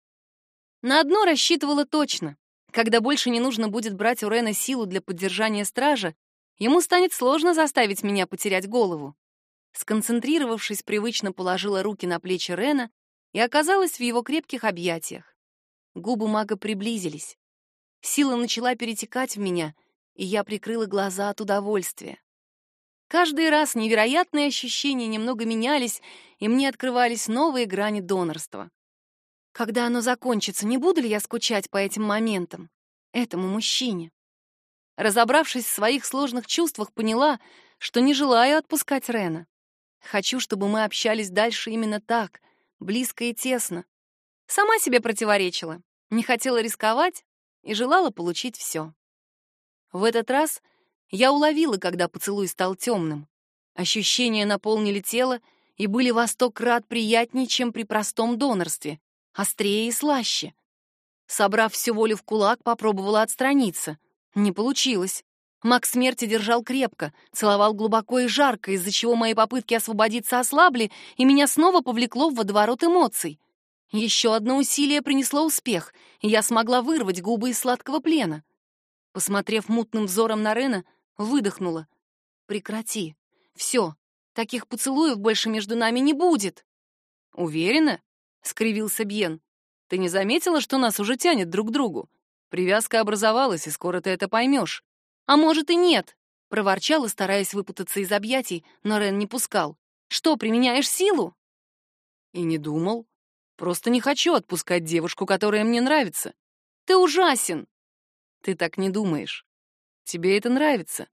На одно рассчитывала точно. Когда больше не нужно будет брать у Рена силу для поддержания стража, Ему станет сложно заставить меня потерять голову. Сконцентрировавшись, привычно положила руки на плечи Рена и оказалась в его крепких объятиях. Губы мага приблизились. Сила начала перетекать в меня, и я прикрыла глаза от удовольствия. Каждый раз невероятные ощущения немного менялись, и мне открывались новые грани донорства. Когда оно закончится, не буду ли я скучать по этим моментам, этому мужчине? Разобравшись в своих сложных чувствах, поняла, что не желаю отпускать Рена. Хочу, чтобы мы общались дальше именно так, близко и тесно. Сама себе противоречила, не хотела рисковать и желала получить все. В этот раз я уловила, когда поцелуй стал темным. Ощущения наполнили тело и были во сто крат приятнее, чем при простом донорстве, острее и слаще. Собрав всю волю в кулак, попробовала отстраниться — не получилось. Маг смерти держал крепко, целовал глубоко и жарко, из-за чего мои попытки освободиться ослабли, и меня снова повлекло в водоворот эмоций. Еще одно усилие принесло успех, и я смогла вырвать губы из сладкого плена. Посмотрев мутным взором на Рена, выдохнула. «Прекрати. Все. Таких поцелуев больше между нами не будет». «Уверена?» — скривился Бьен. «Ты не заметила, что нас уже тянет друг к другу? Привязка образовалась, и скоро ты это поймешь. А может и нет, проворчала, стараясь выпутаться из объятий, но Рен не пускал. Что, применяешь силу? И не думал. Просто не хочу отпускать девушку, которая мне нравится. Ты ужасен. Ты так не думаешь. Тебе это нравится.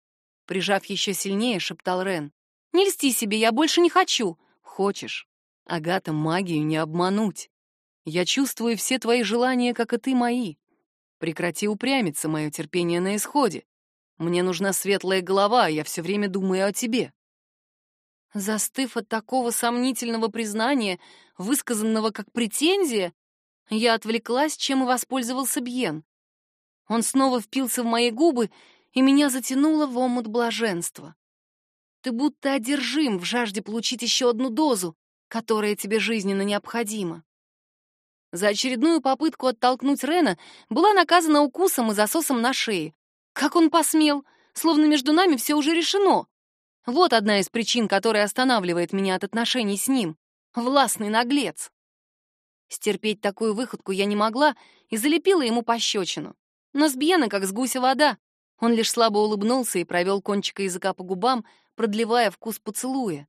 Прижав еще сильнее, шептал Рен. Не льсти себе, я больше не хочу. Хочешь. Агата, магию не обмануть. Я чувствую все твои желания, как и ты мои. Прекрати упрямиться, мое терпение на исходе. Мне нужна светлая голова, а я все время думаю о тебе. Застыв от такого сомнительного признания, высказанного как претензия, я отвлеклась, чем и воспользовался Бьен. Он снова впился в мои губы, и меня затянуло в омут блаженства. Ты будто одержим в жажде получить еще одну дозу, которая тебе жизненно необходима. За очередную попытку оттолкнуть Рена была наказана укусом и засосом на шее. Как он посмел? Словно между нами все уже решено. Вот одна из причин, которая останавливает меня от отношений с ним. Властный наглец. Стерпеть такую выходку я не могла и залепила ему пощечину. Но с Бьена как с гуся вода. Он лишь слабо улыбнулся и провел кончика языка по губам, продлевая вкус поцелуя.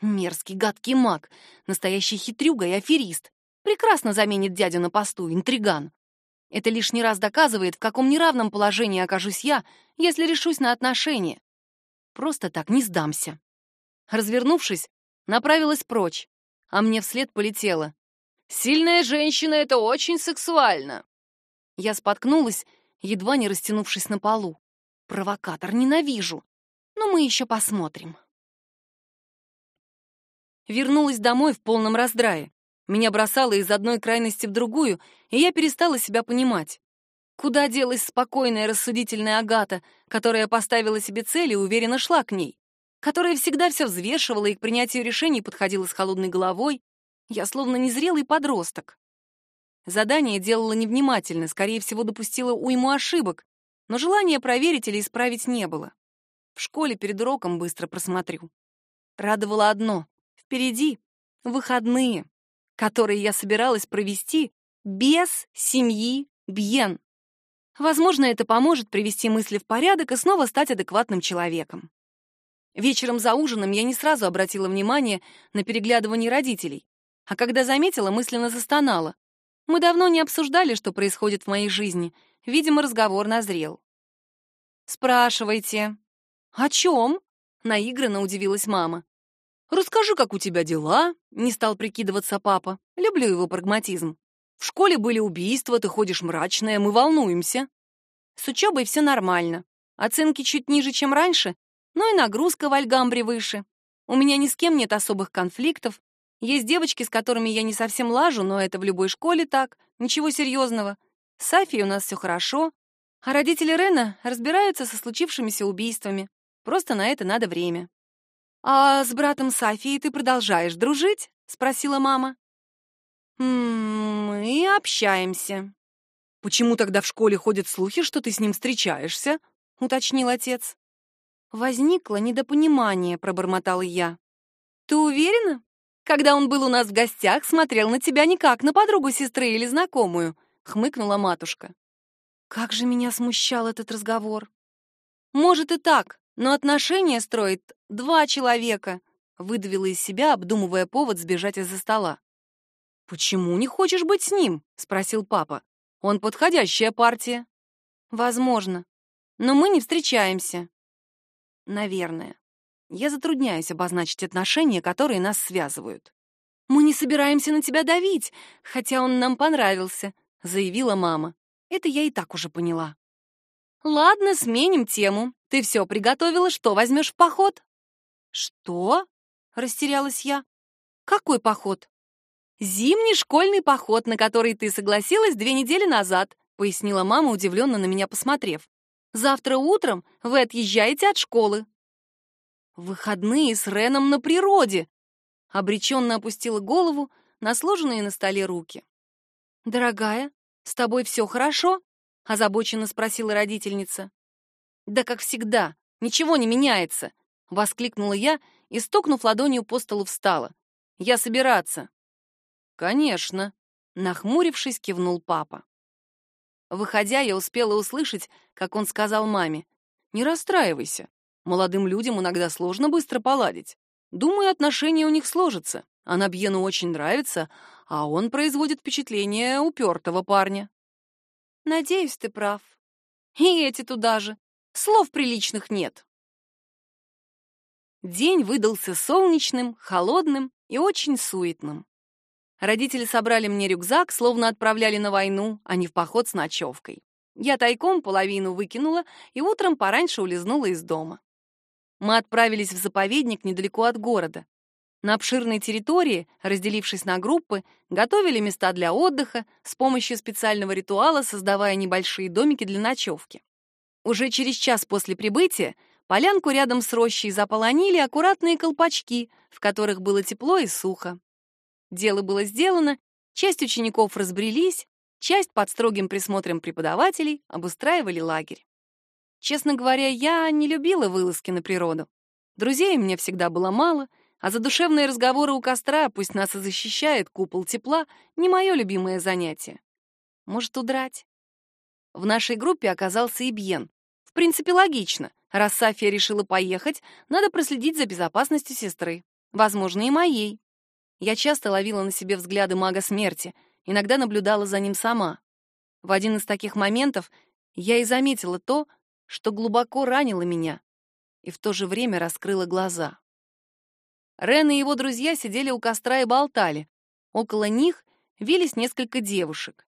Мерзкий, гадкий маг, настоящий хитрюга и аферист прекрасно заменит дядю на посту, интриган. Это лишний раз доказывает, в каком неравном положении окажусь я, если решусь на отношения. Просто так не сдамся. Развернувшись, направилась прочь, а мне вслед полетела. «Сильная женщина — это очень сексуально!» Я споткнулась, едва не растянувшись на полу. Провокатор ненавижу, но мы еще посмотрим. Вернулась домой в полном раздрае. Меня бросало из одной крайности в другую, и я перестала себя понимать. Куда делась спокойная, рассудительная Агата, которая поставила себе цель и уверенно шла к ней? Которая всегда все взвешивала и к принятию решений подходила с холодной головой? Я словно незрелый подросток. Задание делала невнимательно, скорее всего, допустила уйму ошибок, но желания проверить или исправить не было. В школе перед уроком быстро просмотрю. Радовало одно — впереди выходные который я собиралась провести без семьи Бьен. Возможно, это поможет привести мысли в порядок и снова стать адекватным человеком. Вечером за ужином я не сразу обратила внимание на переглядывание родителей, а когда заметила, мысленно застонала. Мы давно не обсуждали, что происходит в моей жизни. Видимо, разговор назрел. «Спрашивайте». «О чем?» — наигранно удивилась мама. «Расскажи, как у тебя дела?» — не стал прикидываться папа. Люблю его прагматизм. «В школе были убийства, ты ходишь мрачная, мы волнуемся». С учебой все нормально. Оценки чуть ниже, чем раньше, но и нагрузка в Альгамбре выше. У меня ни с кем нет особых конфликтов. Есть девочки, с которыми я не совсем лажу, но это в любой школе так, ничего серьезного. С Софией у нас все хорошо, а родители Рена разбираются со случившимися убийствами. Просто на это надо время. «А с братом Софией ты продолжаешь дружить?» — спросила мама. «Мы общаемся». «Почему тогда в школе ходят слухи, что ты с ним встречаешься?» — уточнил отец. «Возникло недопонимание», — пробормотала я. «Ты уверена? Когда он был у нас в гостях, смотрел на тебя не как на подругу сестры или знакомую», — хмыкнула матушка. Как же меня смущал этот разговор. «Может и так, но отношения строит два человека, выдавила из себя, обдумывая повод сбежать из-за стола. Почему не хочешь быть с ним? спросил папа. Он подходящая партия. Возможно. но мы не встречаемся. Наверное. Я затрудняюсь обозначить отношения, которые нас связывают. Мы не собираемся на тебя давить, хотя он нам понравился, заявила мама. Это я и так уже поняла. Ладно, сменим тему. Ты все приготовила, что возьмешь в поход? Что? Растерялась я. Какой поход? Зимний школьный поход, на который ты согласилась две недели назад, пояснила мама, удивленно на меня посмотрев. Завтра утром вы отъезжаете от школы. Выходные с Реном на природе. Обреченно опустила голову на сложенные на столе руки. Дорогая, с тобой все хорошо? озабоченно спросила родительница. Да как всегда, ничего не меняется, воскликнула я и стукнув ладонью по столу встала. Я собираться. Конечно, нахмурившись, кивнул папа. Выходя, я успела услышать, как он сказал маме: "Не расстраивайся. Молодым людям иногда сложно быстро поладить. Думаю, отношения у них сложатся. Она Бьену очень нравится, а он производит впечатление упертого парня. Надеюсь, ты прав. И эти туда же. Слов приличных нет. День выдался солнечным, холодным и очень суетным. Родители собрали мне рюкзак, словно отправляли на войну, а не в поход с ночевкой. Я тайком половину выкинула и утром пораньше улизнула из дома. Мы отправились в заповедник недалеко от города. На обширной территории, разделившись на группы, готовили места для отдыха, с помощью специального ритуала создавая небольшие домики для ночевки. Уже через час после прибытия полянку рядом с рощей заполонили аккуратные колпачки, в которых было тепло и сухо. Дело было сделано, часть учеников разбрелись, часть под строгим присмотром преподавателей обустраивали лагерь. Честно говоря, я не любила вылазки на природу. Друзей мне всегда было мало — а задушевные разговоры у костра, пусть нас и защищает купол тепла, не мое любимое занятие. Может, удрать? В нашей группе оказался и Бьен. В принципе, логично. Раз Сафия решила поехать, надо проследить за безопасностью сестры. Возможно, и моей. Я часто ловила на себе взгляды мага смерти, иногда наблюдала за ним сама. В один из таких моментов я и заметила то, что глубоко ранило меня, и в то же время раскрыла глаза. Рен и его друзья сидели у костра и болтали. Около них вились несколько девушек.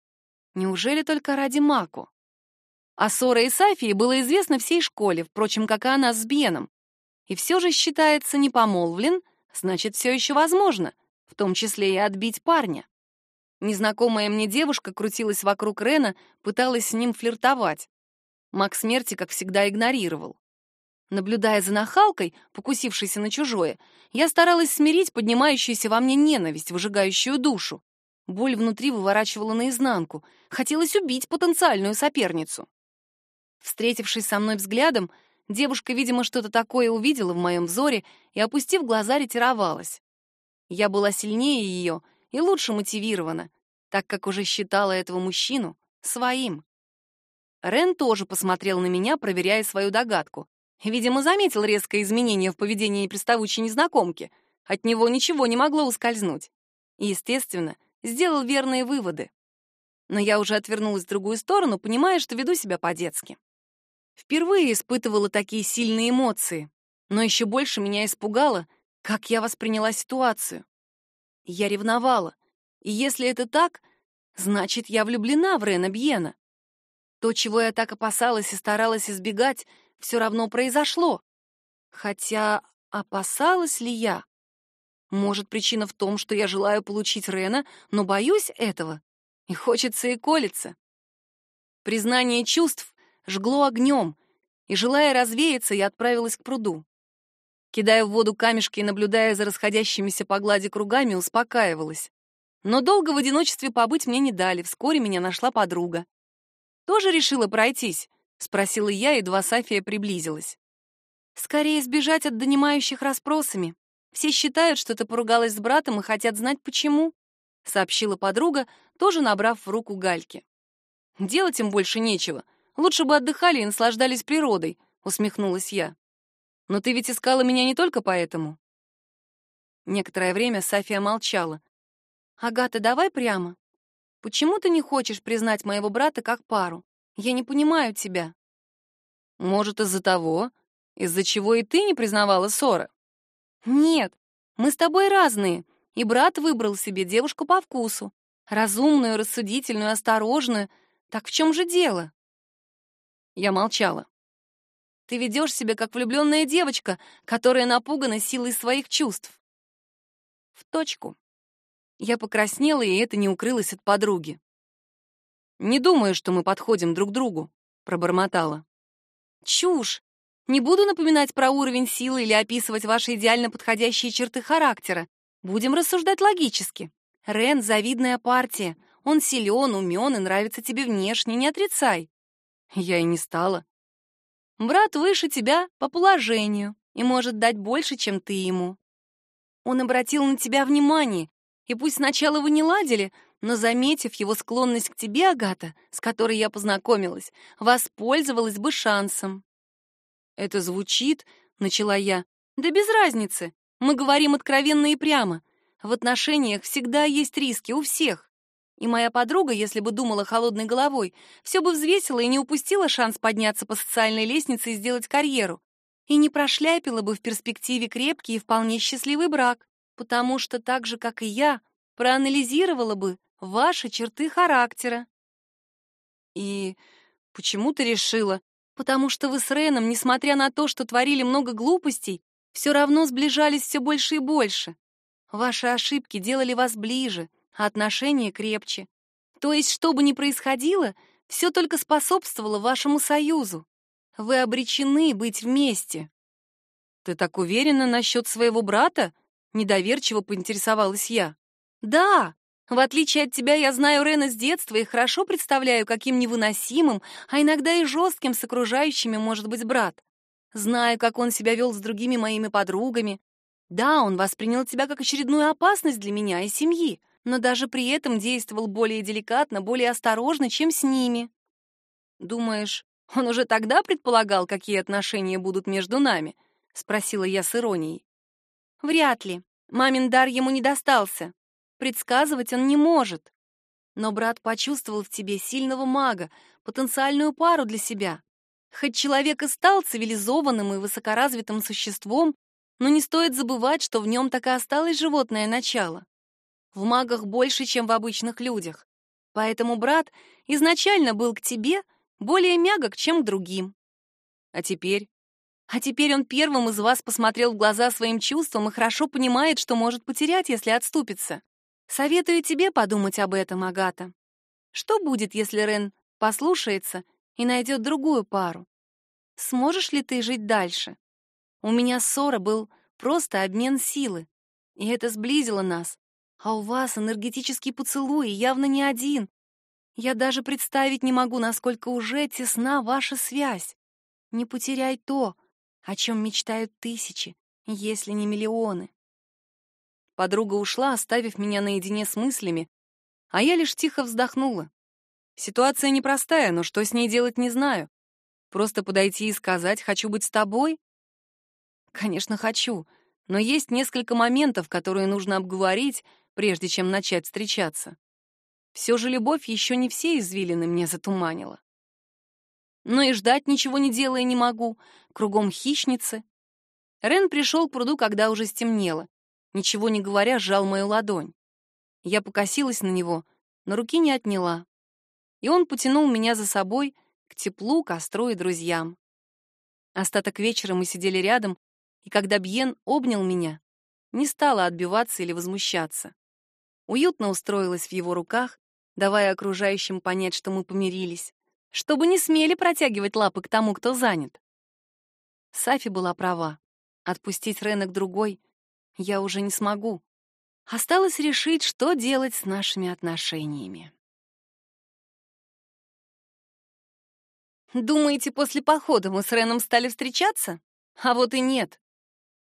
Неужели только ради Маку? О Сора и Сафии было известно всей школе, впрочем, как и о с Беном. И все же считается непомолвлен, значит, все еще возможно, в том числе и отбить парня. Незнакомая мне девушка крутилась вокруг Рена, пыталась с ним флиртовать. Мак смерти, как всегда, игнорировал. Наблюдая за нахалкой, покусившейся на чужое, я старалась смирить поднимающуюся во мне ненависть, выжигающую душу. Боль внутри выворачивала наизнанку. Хотелось убить потенциальную соперницу. Встретившись со мной взглядом, девушка, видимо, что-то такое увидела в моем взоре и, опустив глаза, ретировалась. Я была сильнее ее и лучше мотивирована, так как уже считала этого мужчину своим. Рен тоже посмотрел на меня, проверяя свою догадку. Видимо, заметил резкое изменение в поведении приставучей незнакомки. От него ничего не могло ускользнуть. И, естественно, сделал верные выводы. Но я уже отвернулась в другую сторону, понимая, что веду себя по-детски. Впервые испытывала такие сильные эмоции, но еще больше меня испугало, как я восприняла ситуацию. Я ревновала, и если это так, значит, я влюблена в Рена Бьена. То, чего я так опасалась и старалась избегать, все равно произошло. Хотя опасалась ли я? Может, причина в том, что я желаю получить Рена, но боюсь этого, и хочется и колется. Признание чувств жгло огнем, и, желая развеяться, я отправилась к пруду. Кидая в воду камешки и наблюдая за расходящимися по глади кругами, успокаивалась. Но долго в одиночестве побыть мне не дали, вскоре меня нашла подруга. Тоже решила пройтись, спросила я, едва Сафия приблизилась. Скорее сбежать от донимающих расспросами. Все считают, что ты поругалась с братом и хотят знать почему, сообщила подруга, тоже набрав в руку гальки. Делать им больше нечего. Лучше бы отдыхали и наслаждались природой, усмехнулась я. Но ты ведь искала меня не только поэтому. Некоторое время Сафия молчала. Агата, давай прямо. Почему ты не хочешь признать моего брата как пару? Я не понимаю тебя. Может, из-за того, из-за чего и ты не признавала ссоры? Нет, мы с тобой разные, и брат выбрал себе девушку по вкусу. Разумную, рассудительную, осторожную. Так в чем же дело? Я молчала. Ты ведешь себя как влюбленная девочка, которая напугана силой своих чувств. В точку. Я покраснела, и это не укрылось от подруги. «Не думаю, что мы подходим друг другу», — пробормотала. «Чушь! Не буду напоминать про уровень силы или описывать ваши идеально подходящие черты характера. Будем рассуждать логически. Рен — завидная партия. Он силен, умен и нравится тебе внешне, не отрицай». Я и не стала. Брат выше тебя по положению и может дать больше, чем ты ему. Он обратил на тебя внимание, и пусть сначала вы не ладили, но, заметив его склонность к тебе, Агата, с которой я познакомилась, воспользовалась бы шансом. «Это звучит», — начала я. «Да без разницы. Мы говорим откровенно и прямо. В отношениях всегда есть риски у всех. И моя подруга, если бы думала холодной головой, все бы взвесила и не упустила шанс подняться по социальной лестнице и сделать карьеру. И не прошляпила бы в перспективе крепкий и вполне счастливый брак, потому что так же, как и я, проанализировала бы ваши черты характера. И почему ты решила? Потому что вы с Реном, несмотря на то, что творили много глупостей, все равно сближались все больше и больше. Ваши ошибки делали вас ближе, отношения крепче. То есть, что бы ни происходило, все только способствовало вашему союзу. Вы обречены быть вместе. Ты так уверена насчет своего брата? Недоверчиво поинтересовалась я. Да, в отличие от тебя, я знаю Рена с детства и хорошо представляю, каким невыносимым, а иногда и жестким с окружающими может быть брат. Знаю, как он себя вел с другими моими подругами. Да, он воспринял тебя как очередную опасность для меня и семьи, но даже при этом действовал более деликатно, более осторожно, чем с ними. Думаешь, он уже тогда предполагал, какие отношения будут между нами? Спросила я с иронией. Вряд ли. Мамин дар ему не достался. Предсказывать он не может. Но брат почувствовал в тебе сильного мага, потенциальную пару для себя. Хоть человек и стал цивилизованным и высокоразвитым существом, но не стоит забывать, что в нем так и осталось животное начало. В магах больше, чем в обычных людях. Поэтому брат изначально был к тебе более мягок, чем к другим. А теперь? А теперь он первым из вас посмотрел в глаза своим чувствам и хорошо понимает, что может потерять, если отступится. Советую тебе подумать об этом, Агата. Что будет, если Рен послушается и найдет другую пару? Сможешь ли ты жить дальше? У меня ссора был просто обмен силы, и это сблизило нас. А у вас энергетический поцелуй, явно не один. Я даже представить не могу, насколько уже тесна ваша связь. Не потеряй то, о чем мечтают тысячи, если не миллионы. Подруга ушла, оставив меня наедине с мыслями, а я лишь тихо вздохнула. Ситуация непростая, но что с ней делать не знаю. Просто подойти и сказать «хочу быть с тобой»? Конечно, хочу, но есть несколько моментов, которые нужно обговорить, прежде чем начать встречаться. Все же любовь еще не все извилины мне затуманила. Но и ждать ничего не делая не могу, кругом хищницы. Рен пришел к пруду, когда уже стемнело ничего не говоря, сжал мою ладонь. Я покосилась на него, но руки не отняла. И он потянул меня за собой к теплу, костру и друзьям. Остаток вечера мы сидели рядом, и когда Бьен обнял меня, не стала отбиваться или возмущаться. Уютно устроилась в его руках, давая окружающим понять, что мы помирились, чтобы не смели протягивать лапы к тому, кто занят. Сафи была права. Отпустить Рена к другой — я уже не смогу. Осталось решить, что делать с нашими отношениями. Думаете, после похода мы с Реном стали встречаться? А вот и нет.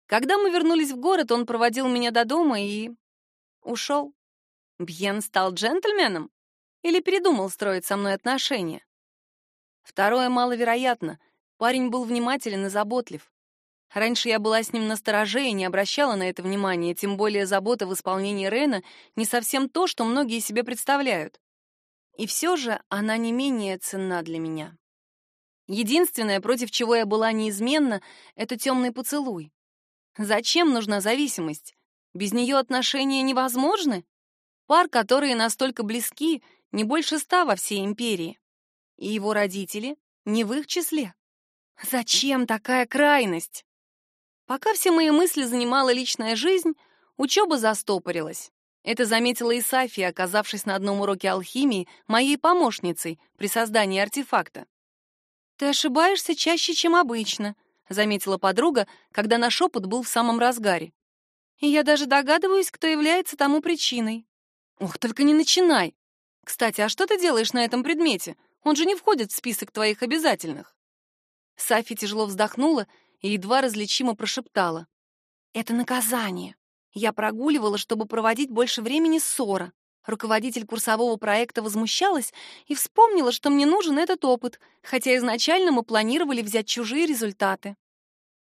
Когда мы вернулись в город, он проводил меня до дома и... ушел. Бьен стал джентльменом? Или передумал строить со мной отношения? Второе маловероятно. Парень был внимателен и заботлив. Раньше я была с ним на стороже и не обращала на это внимания, тем более забота в исполнении Рена не совсем то, что многие себе представляют. И все же она не менее ценна для меня. Единственное, против чего я была неизменна, — это темный поцелуй. Зачем нужна зависимость? Без нее отношения невозможны? Пар, которые настолько близки, не больше ста во всей империи. И его родители не в их числе. Зачем такая крайность? Пока все мои мысли занимала личная жизнь, учеба застопорилась. Это заметила и Сафия, оказавшись на одном уроке алхимии моей помощницей при создании артефакта. «Ты ошибаешься чаще, чем обычно», — заметила подруга, когда наш опыт был в самом разгаре. «И я даже догадываюсь, кто является тому причиной». «Ох, только не начинай! Кстати, а что ты делаешь на этом предмете? Он же не входит в список твоих обязательных». Сафи тяжело вздохнула и едва различимо прошептала. «Это наказание. Я прогуливала, чтобы проводить больше времени с Сора. Руководитель курсового проекта возмущалась и вспомнила, что мне нужен этот опыт, хотя изначально мы планировали взять чужие результаты.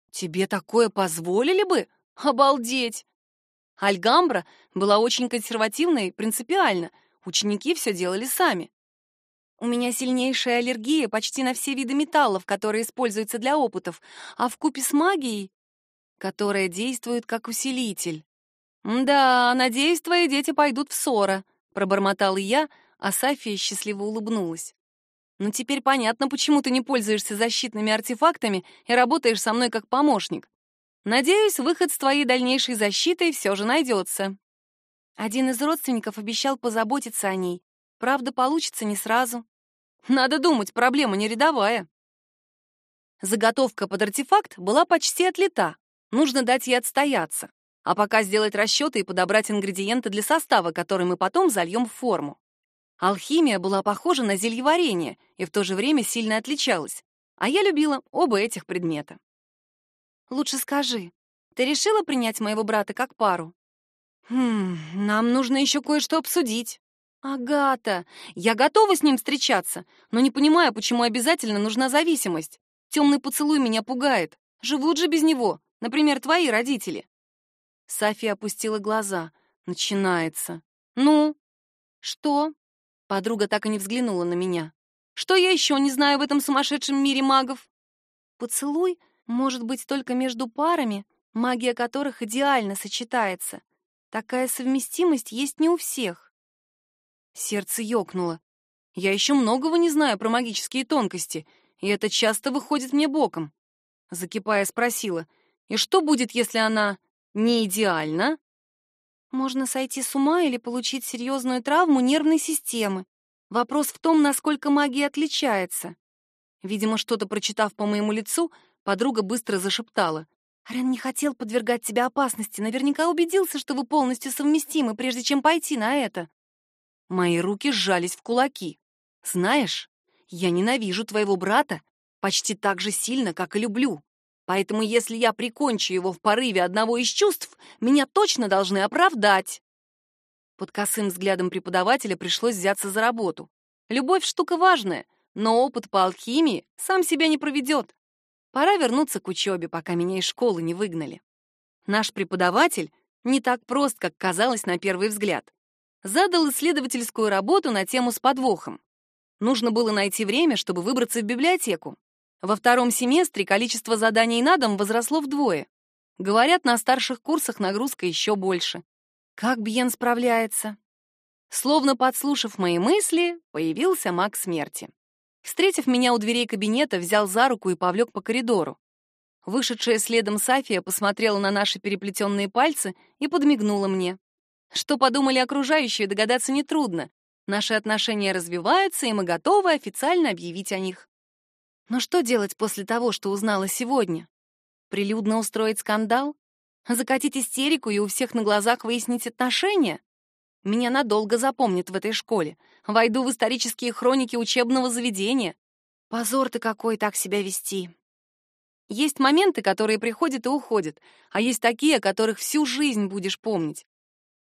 «Тебе такое позволили бы? Обалдеть!» Альгамбра была очень консервативна и принципиальна. Ученики все делали сами. У меня сильнейшая аллергия почти на все виды металлов, которые используются для опытов, а в купе с магией, которая действует как усилитель. «Да, надеюсь, твои дети пойдут в ссора», — пробормотал я, а Сафия счастливо улыбнулась. «Ну, теперь понятно, почему ты не пользуешься защитными артефактами и работаешь со мной как помощник. Надеюсь, выход с твоей дальнейшей защитой все же найдется». Один из родственников обещал позаботиться о ней. Правда, получится не сразу. Надо думать, проблема не рядовая. Заготовка под артефакт была почти отлита. Нужно дать ей отстояться. А пока сделать расчеты и подобрать ингредиенты для состава, который мы потом зальем в форму. Алхимия была похожа на зельеварение и в то же время сильно отличалась. А я любила оба этих предмета. «Лучше скажи, ты решила принять моего брата как пару?» «Хм, нам нужно еще кое-что обсудить». «Агата, я готова с ним встречаться, но не понимаю, почему обязательно нужна зависимость. Темный поцелуй меня пугает. Живут же без него, например, твои родители». София опустила глаза. Начинается. «Ну?» «Что?» Подруга так и не взглянула на меня. «Что я еще не знаю в этом сумасшедшем мире магов?» «Поцелуй может быть только между парами, магия которых идеально сочетается. Такая совместимость есть не у всех. Сердце ёкнуло. Я еще многого не знаю про магические тонкости, и это часто выходит мне боком. Закипая, спросила, и что будет, если она не идеальна? Можно сойти с ума или получить серьезную травму нервной системы. Вопрос в том, насколько магия отличается. Видимо, что-то прочитав по моему лицу, подруга быстро зашептала. «Рен не хотел подвергать тебя опасности, наверняка убедился, что вы полностью совместимы, прежде чем пойти на это». Мои руки сжались в кулаки. «Знаешь, я ненавижу твоего брата почти так же сильно, как и люблю. Поэтому если я прикончу его в порыве одного из чувств, меня точно должны оправдать». Под косым взглядом преподавателя пришлось взяться за работу. Любовь — штука важная, но опыт по алхимии сам себя не проведет. Пора вернуться к учебе, пока меня из школы не выгнали. Наш преподаватель не так прост, как казалось на первый взгляд задал исследовательскую работу на тему с подвохом. Нужно было найти время, чтобы выбраться в библиотеку. Во втором семестре количество заданий на дом возросло вдвое. Говорят, на старших курсах нагрузка еще больше. Как Бьен справляется? Словно подслушав мои мысли, появился маг смерти. Встретив меня у дверей кабинета, взял за руку и повлек по коридору. Вышедшая следом Сафия посмотрела на наши переплетенные пальцы и подмигнула мне. Что подумали окружающие, догадаться нетрудно. Наши отношения развиваются, и мы готовы официально объявить о них. Но что делать после того, что узнала сегодня? Прилюдно устроить скандал? Закатить истерику и у всех на глазах выяснить отношения? Меня надолго запомнят в этой школе. Войду в исторические хроники учебного заведения. Позор ты какой так себя вести. Есть моменты, которые приходят и уходят, а есть такие, о которых всю жизнь будешь помнить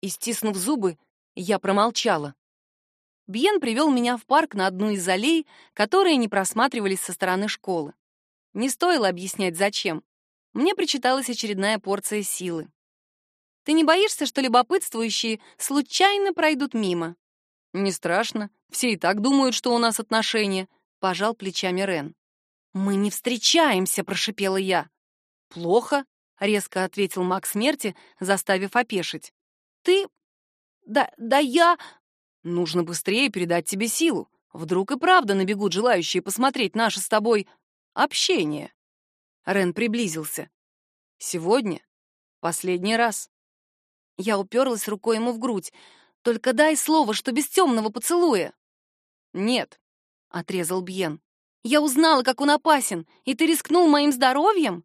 и, стиснув зубы, я промолчала. Бьен привел меня в парк на одну из аллей, которые не просматривались со стороны школы. Не стоило объяснять, зачем. Мне причиталась очередная порция силы. «Ты не боишься, что любопытствующие случайно пройдут мимо?» «Не страшно. Все и так думают, что у нас отношения», — пожал плечами Рен. «Мы не встречаемся», — прошипела я. «Плохо», — резко ответил маг смерти, заставив опешить. «Ты... Да, да я...» «Нужно быстрее передать тебе силу. Вдруг и правда набегут желающие посмотреть наше с тобой общение». Рен приблизился. «Сегодня последний раз». Я уперлась рукой ему в грудь. «Только дай слово, что без темного поцелуя». «Нет», — отрезал Бьен. «Я узнала, как он опасен, и ты рискнул моим здоровьем?»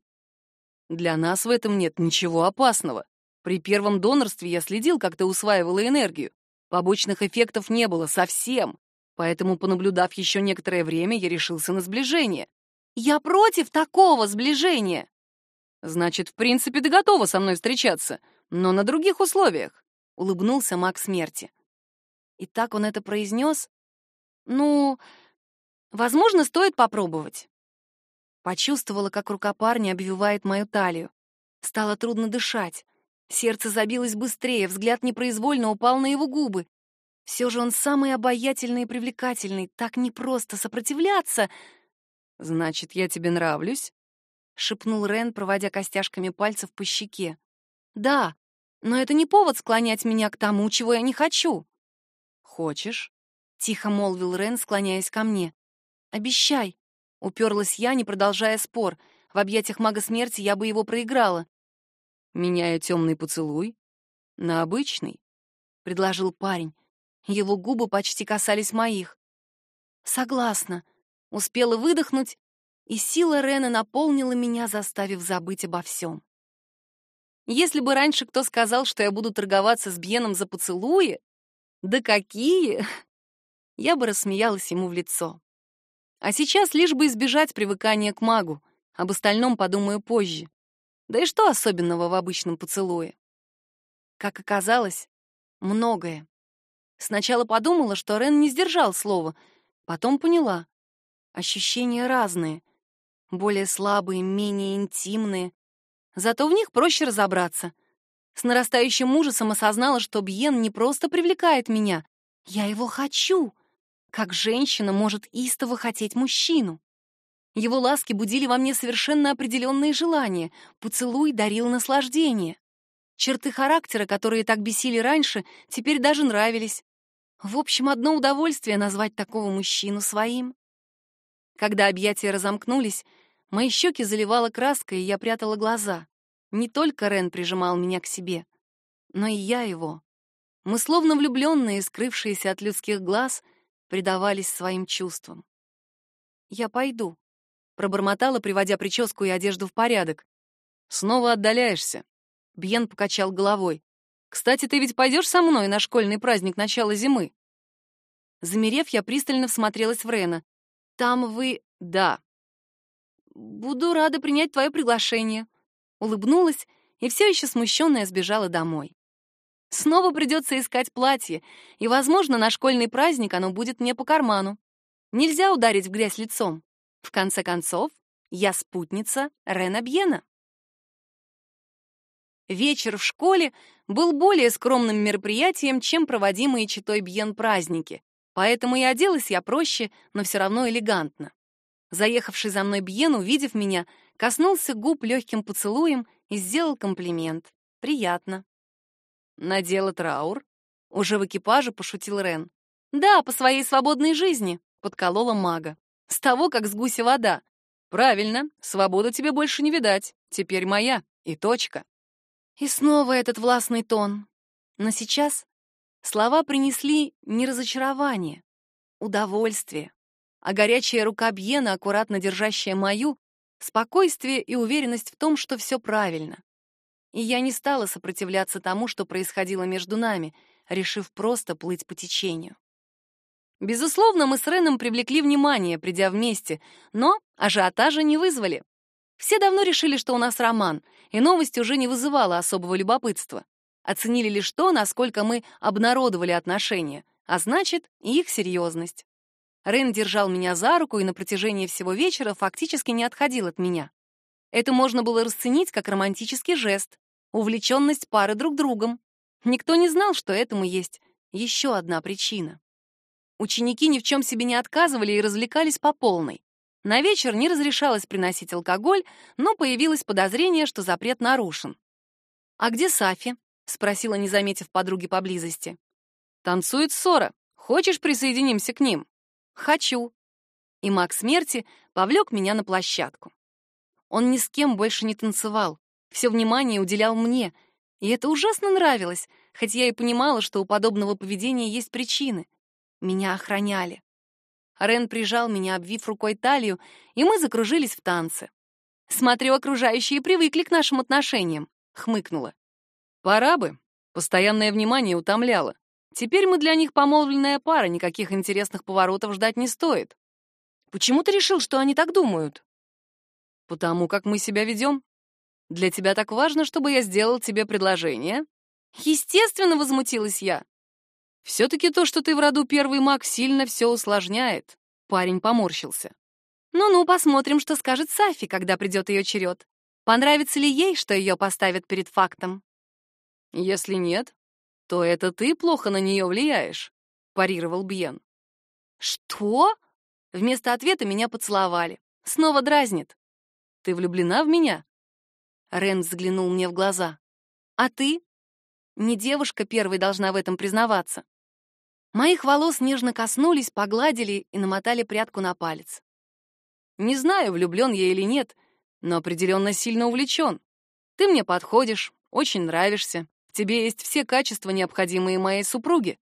«Для нас в этом нет ничего опасного. При первом донорстве я следил, как ты усваивала энергию. Побочных эффектов не было совсем, поэтому, понаблюдав еще некоторое время, я решился на сближение. Я против такого сближения. Значит, в принципе, ты готова со мной встречаться, но на других условиях, улыбнулся маг смерти. И так он это произнес. Ну, возможно, стоит попробовать. Почувствовала, как рука парня обвивает мою талию. Стало трудно дышать. Сердце забилось быстрее, взгляд непроизвольно упал на его губы. Все же он самый обаятельный и привлекательный, так непросто сопротивляться. «Значит, я тебе нравлюсь?» — шепнул Рен, проводя костяшками пальцев по щеке. «Да, но это не повод склонять меня к тому, чего я не хочу». «Хочешь?» — тихо молвил Рен, склоняясь ко мне. «Обещай!» — уперлась я, не продолжая спор. В объятиях мага смерти я бы его проиграла меняя темный поцелуй на обычный, предложил парень. Его губы почти касались моих. Согласна. Успела выдохнуть, и сила Рена наполнила меня, заставив забыть обо всем. Если бы раньше кто сказал, что я буду торговаться с Бьеном за поцелуи, да какие, я бы рассмеялась ему в лицо. А сейчас лишь бы избежать привыкания к магу, об остальном подумаю позже. Да и что особенного в обычном поцелуе? Как оказалось, многое. Сначала подумала, что Рен не сдержал слова, потом поняла. Ощущения разные, более слабые, менее интимные. Зато в них проще разобраться. С нарастающим ужасом осознала, что Бьен не просто привлекает меня. Я его хочу. Как женщина может истово хотеть мужчину. Его ласки будили во мне совершенно определенные желания. Поцелуй дарил наслаждение. Черты характера, которые так бесили раньше, теперь даже нравились. В общем, одно удовольствие назвать такого мужчину своим. Когда объятия разомкнулись, мои щеки заливала краска, и я прятала глаза. Не только Рен прижимал меня к себе, но и я его. Мы, словно влюбленные, скрывшиеся от людских глаз, предавались своим чувствам. «Я пойду», пробормотала, приводя прическу и одежду в порядок. Снова отдаляешься. Бьен покачал головой. Кстати, ты ведь пойдешь со мной на школьный праздник начала зимы? Замерев, я пристально всмотрелась в Рена. Там вы... Да. Буду рада принять твое приглашение. Улыбнулась и все еще смущенная сбежала домой. Снова придется искать платье, и, возможно, на школьный праздник оно будет мне по карману. Нельзя ударить в грязь лицом. В конце концов, я спутница Рена Бьена. Вечер в школе был более скромным мероприятием, чем проводимые читой Бьен праздники, поэтому и оделась я проще, но все равно элегантно. Заехавший за мной Бьен, увидев меня, коснулся губ легким поцелуем и сделал комплимент. Приятно. Надела траур. Уже в экипаже пошутил Рен. Да, по своей свободной жизни, подколола мага. С того, как с гуся вода. Правильно, свободу тебе больше не видать. Теперь моя. И точка. И снова этот властный тон. Но сейчас слова принесли не разочарование, удовольствие, а горячая рука Бьена, аккуратно держащая мою, спокойствие и уверенность в том, что все правильно. И я не стала сопротивляться тому, что происходило между нами, решив просто плыть по течению. Безусловно, мы с Реном привлекли внимание, придя вместе, но ажиотажа не вызвали. Все давно решили, что у нас роман, и новость уже не вызывала особого любопытства. Оценили лишь то, насколько мы обнародовали отношения, а значит, и их серьезность. Рен держал меня за руку и на протяжении всего вечера фактически не отходил от меня. Это можно было расценить как романтический жест, увлеченность пары друг другом. Никто не знал, что этому есть еще одна причина. Ученики ни в чем себе не отказывали и развлекались по полной. На вечер не разрешалось приносить алкоголь, но появилось подозрение, что запрет нарушен. «А где Сафи?» — спросила, не заметив подруги поблизости. «Танцует ссора. Хочешь, присоединимся к ним?» «Хочу». И маг смерти повлек меня на площадку. Он ни с кем больше не танцевал, все внимание уделял мне, и это ужасно нравилось, хоть я и понимала, что у подобного поведения есть причины. Меня охраняли. Рен прижал меня, обвив рукой талию, и мы закружились в танце. «Смотрю, окружающие привыкли к нашим отношениям», — хмыкнула. «Пора бы. Постоянное внимание утомляло. Теперь мы для них помолвленная пара, никаких интересных поворотов ждать не стоит». «Почему ты решил, что они так думают?» «Потому как мы себя ведем. Для тебя так важно, чтобы я сделал тебе предложение?» «Естественно», — возмутилась я. Все-таки то, что ты в роду первый маг, сильно все усложняет. Парень поморщился. Ну-ну, посмотрим, что скажет Сафи, когда придет ее черед. Понравится ли ей, что ее поставят перед фактом? Если нет, то это ты плохо на нее влияешь, парировал Бьен. Что? Вместо ответа меня поцеловали. Снова дразнит. Ты влюблена в меня? Рен взглянул мне в глаза. А ты? Не девушка первой должна в этом признаваться. Моих волос нежно коснулись, погладили и намотали прядку на палец. Не знаю, влюблен я или нет, но определенно сильно увлечен. Ты мне подходишь, очень нравишься. В тебе есть все качества, необходимые моей супруге.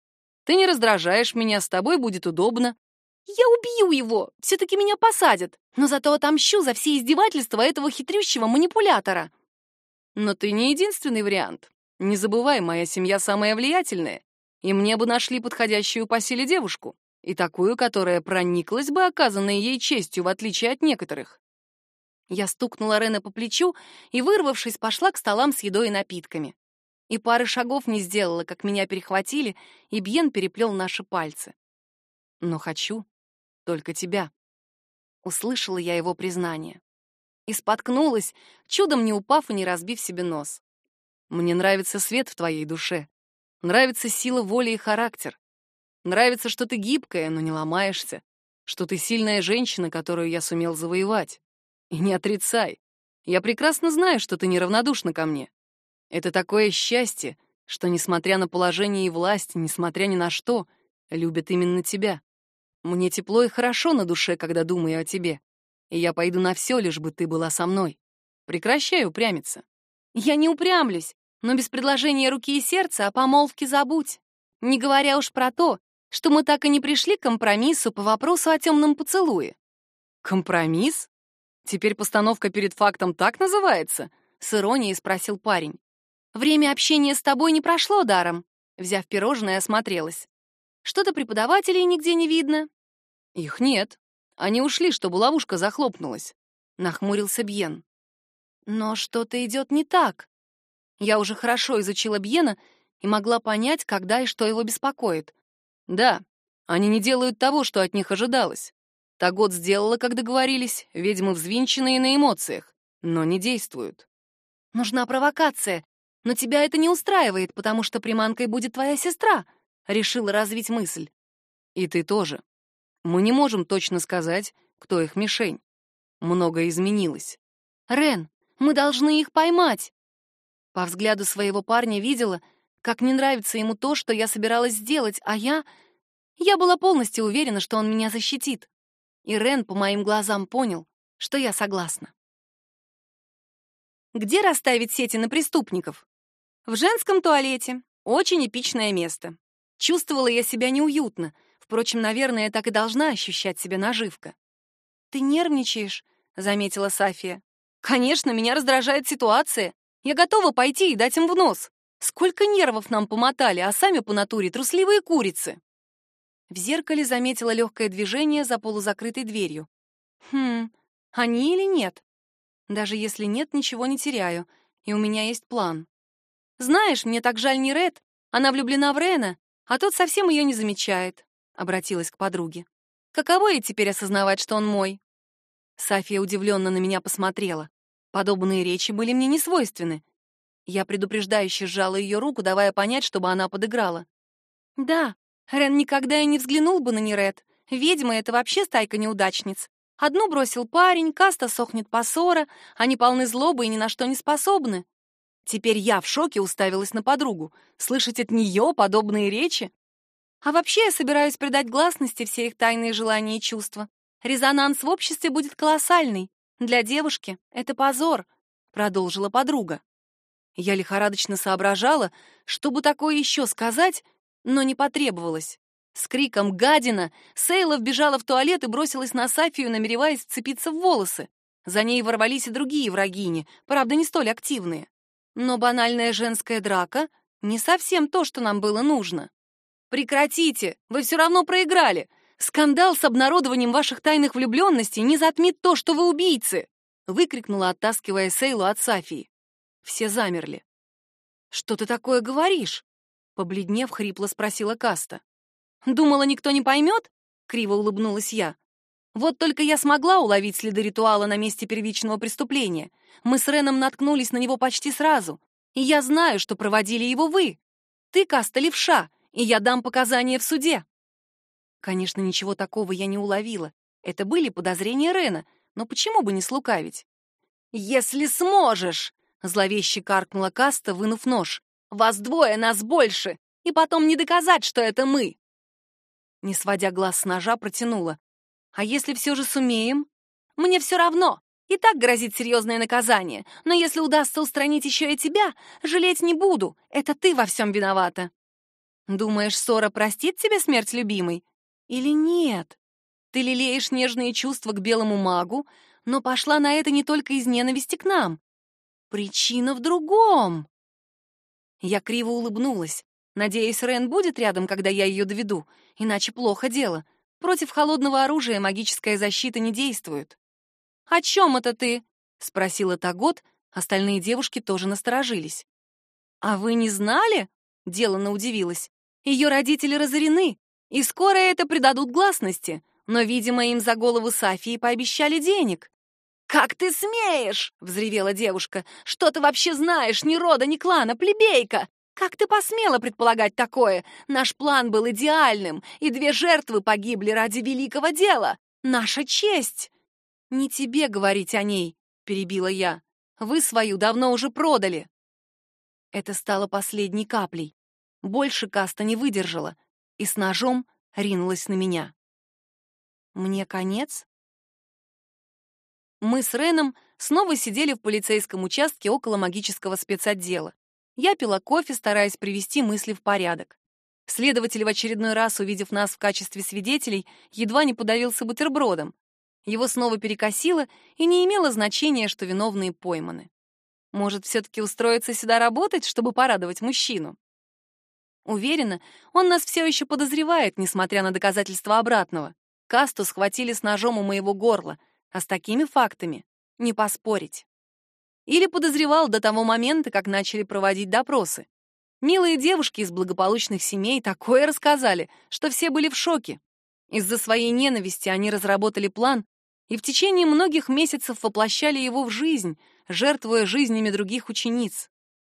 Ты не раздражаешь меня, с тобой будет удобно. Я убью его, все-таки меня посадят, но зато отомщу за все издевательства этого хитрющего манипулятора. Но ты не единственный вариант. Не забывай, моя семья самая влиятельная и мне бы нашли подходящую по силе девушку, и такую, которая прониклась бы оказанной ей честью, в отличие от некоторых. Я стукнула Рена по плечу и, вырвавшись, пошла к столам с едой и напитками. И пары шагов не сделала, как меня перехватили, и Бьен переплел наши пальцы. «Но хочу только тебя». Услышала я его признание. И споткнулась, чудом не упав и не разбив себе нос. «Мне нравится свет в твоей душе», Нравится сила воли и характер. Нравится, что ты гибкая, но не ломаешься. Что ты сильная женщина, которую я сумел завоевать. И не отрицай. Я прекрасно знаю, что ты неравнодушна ко мне. Это такое счастье, что, несмотря на положение и власть, несмотря ни на что, любят именно тебя. Мне тепло и хорошо на душе, когда думаю о тебе. И я пойду на все, лишь бы ты была со мной. Прекращай упрямиться. Я не упрямлюсь. Но без предложения руки и сердца о помолвке забудь. Не говоря уж про то, что мы так и не пришли к компромиссу по вопросу о темном поцелуе. Компромисс? Теперь постановка перед фактом так называется? С иронией спросил парень. Время общения с тобой не прошло даром. Взяв пирожное, осмотрелась. Что-то преподавателей нигде не видно. Их нет. Они ушли, чтобы ловушка захлопнулась. Нахмурился Бьен. Но что-то идет не так. Я уже хорошо изучила Бьена и могла понять, когда и что его беспокоит. Да, они не делают того, что от них ожидалось. Тагот сделала, как договорились, ведьмы взвинченные на эмоциях, но не действуют. Нужна провокация, но тебя это не устраивает, потому что приманкой будет твоя сестра, решила развить мысль. И ты тоже. Мы не можем точно сказать, кто их мишень. Многое изменилось. Рен, мы должны их поймать. По взгляду своего парня видела, как не нравится ему то, что я собиралась сделать, а я... Я была полностью уверена, что он меня защитит. И Рен по моим глазам понял, что я согласна. Где расставить сети на преступников? В женском туалете. Очень эпичное место. Чувствовала я себя неуютно. Впрочем, наверное, так и должна ощущать себя наживка. «Ты нервничаешь», — заметила Сафия. «Конечно, меня раздражает ситуация. Я готова пойти и дать им в нос. Сколько нервов нам помотали, а сами по натуре трусливые курицы. В зеркале заметила легкое движение за полузакрытой дверью. Хм, они или нет? Даже если нет, ничего не теряю, и у меня есть план. Знаешь, мне так жаль не Ред, она влюблена в Рена, а тот совсем ее не замечает, обратилась к подруге. Каково ей теперь осознавать, что он мой? София удивленно на меня посмотрела. Подобные речи были мне не свойственны. Я предупреждающе сжала ее руку, давая понять, чтобы она подыграла. «Да, Рен никогда и не взглянул бы на Нерет. Ведьмы — это вообще стайка неудачниц. Одну бросил парень, каста сохнет по ссора, они полны злобы и ни на что не способны. Теперь я в шоке уставилась на подругу. Слышать от нее подобные речи? А вообще я собираюсь придать гласности все их тайные желания и чувства. Резонанс в обществе будет колоссальный. Для девушки это позор, продолжила подруга. Я лихорадочно соображала, чтобы такое еще сказать, но не потребовалось. С криком «Гадина!» Сейла вбежала в туалет и бросилась на Сафию, намереваясь вцепиться в волосы. За ней ворвались и другие врагини, правда, не столь активные. Но банальная женская драка — не совсем то, что нам было нужно. «Прекратите! Вы все равно проиграли! Скандал с обнародованием ваших тайных влюбленностей не затмит то, что вы убийцы!» — выкрикнула, оттаскивая Сейлу от Сафии. Все замерли. «Что ты такое говоришь?» — побледнев, хрипло спросила Каста. Думала, никто не поймет? Криво улыбнулась я. Вот только я смогла уловить следы ритуала на месте первичного преступления. Мы с Реном наткнулись на него почти сразу. И я знаю, что проводили его вы. Ты, Каста, левша, и я дам показания в суде. Конечно, ничего такого я не уловила. Это были подозрения Рена, но почему бы не слукавить? «Если сможешь!» — зловеще каркнула Каста, вынув нож. «Вас двое, нас больше! И потом не доказать, что это мы!» не сводя глаз с ножа, протянула. «А если все же сумеем?» «Мне все равно. И так грозит серьезное наказание. Но если удастся устранить еще и тебя, жалеть не буду. Это ты во всем виновата». «Думаешь, Сора простит тебе смерть любимой? Или нет? Ты лелеешь нежные чувства к белому магу, но пошла на это не только из ненависти к нам. Причина в другом». Я криво улыбнулась. Надеюсь, Рен будет рядом, когда я ее доведу, иначе плохо дело. Против холодного оружия магическая защита не действует. «О чем это ты?» — спросила Тагот, остальные девушки тоже насторожились. «А вы не знали?» — делано удивилась. «Ее родители разорены, и скоро это придадут гласности, но, видимо, им за голову Сафии пообещали денег». «Как ты смеешь?» — взревела девушка. «Что ты вообще знаешь? Ни рода, ни клана, плебейка! «Как ты посмела предполагать такое? Наш план был идеальным, и две жертвы погибли ради великого дела. Наша честь!» «Не тебе говорить о ней», — перебила я. «Вы свою давно уже продали». Это стало последней каплей. Больше каста не выдержала и с ножом ринулась на меня. «Мне конец?» Мы с Реном снова сидели в полицейском участке около магического спецотдела. Я пила кофе, стараясь привести мысли в порядок. Следователь в очередной раз, увидев нас в качестве свидетелей, едва не подавился бутербродом. Его снова перекосило, и не имело значения, что виновные пойманы. Может, все-таки устроиться сюда работать, чтобы порадовать мужчину? Уверена, он нас все еще подозревает, несмотря на доказательства обратного. Касту схватили с ножом у моего горла, а с такими фактами не поспорить. Или подозревал до того момента, как начали проводить допросы. Милые девушки из благополучных семей такое рассказали, что все были в шоке. Из-за своей ненависти они разработали план и в течение многих месяцев воплощали его в жизнь, жертвуя жизнями других учениц.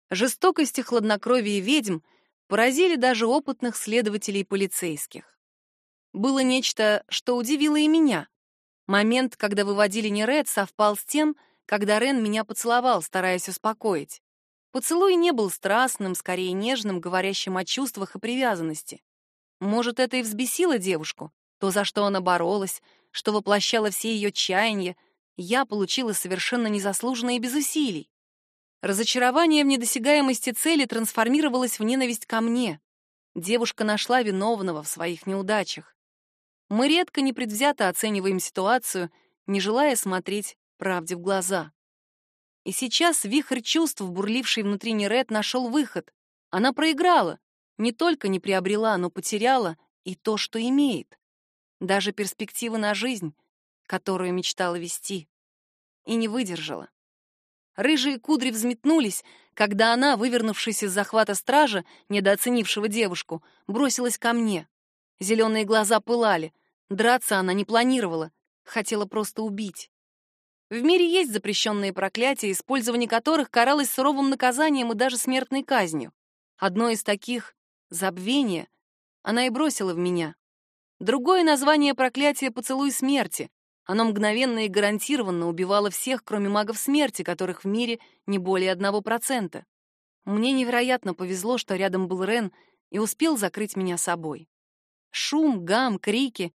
Жестокость и хладнокровие ведьм поразили даже опытных следователей и полицейских. Было нечто, что удивило и меня. Момент, когда выводили Нерет, совпал с тем, когда Рен меня поцеловал, стараясь успокоить. Поцелуй не был страстным, скорее нежным, говорящим о чувствах и привязанности. Может, это и взбесило девушку, то, за что она боролась, что воплощало все ее чаяния, я получила совершенно незаслуженно и без усилий. Разочарование в недосягаемости цели трансформировалось в ненависть ко мне. Девушка нашла виновного в своих неудачах. Мы редко непредвзято оцениваем ситуацию, не желая смотреть правде в глаза. И сейчас вихрь чувств, бурливший внутри Нерет, нашел выход. Она проиграла, не только не приобрела, но потеряла и то, что имеет. Даже перспективы на жизнь, которую мечтала вести, и не выдержала. Рыжие кудри взметнулись, когда она, вывернувшись из захвата стража, недооценившего девушку, бросилась ко мне. Зеленые глаза пылали. Драться она не планировала, хотела просто убить. В мире есть запрещенные проклятия, использование которых каралось суровым наказанием и даже смертной казнью. Одно из таких — забвение — она и бросила в меня. Другое название проклятия — поцелуй смерти, Оно мгновенно и гарантированно убивало всех, кроме магов смерти, которых в мире не более одного процента. Мне невероятно повезло, что рядом был Рен и успел закрыть меня собой. Шум, гам, крики.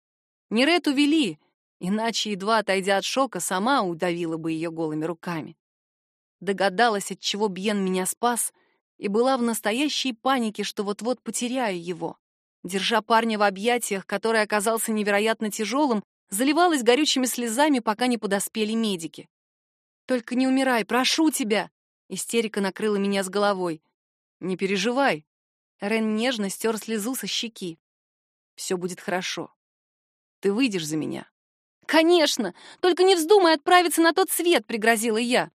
Нерет увели, иначе, едва отойдя от шока, сама удавила бы ее голыми руками. Догадалась, от чего Бьен меня спас, и была в настоящей панике, что вот-вот потеряю его. Держа парня в объятиях, который оказался невероятно тяжелым, заливалась горючими слезами, пока не подоспели медики. «Только не умирай, прошу тебя!» Истерика накрыла меня с головой. «Не переживай!» Рен нежно стер слезу со щеки. «Все будет хорошо. Ты выйдешь за меня». «Конечно! Только не вздумай отправиться на тот свет!» — пригрозила я.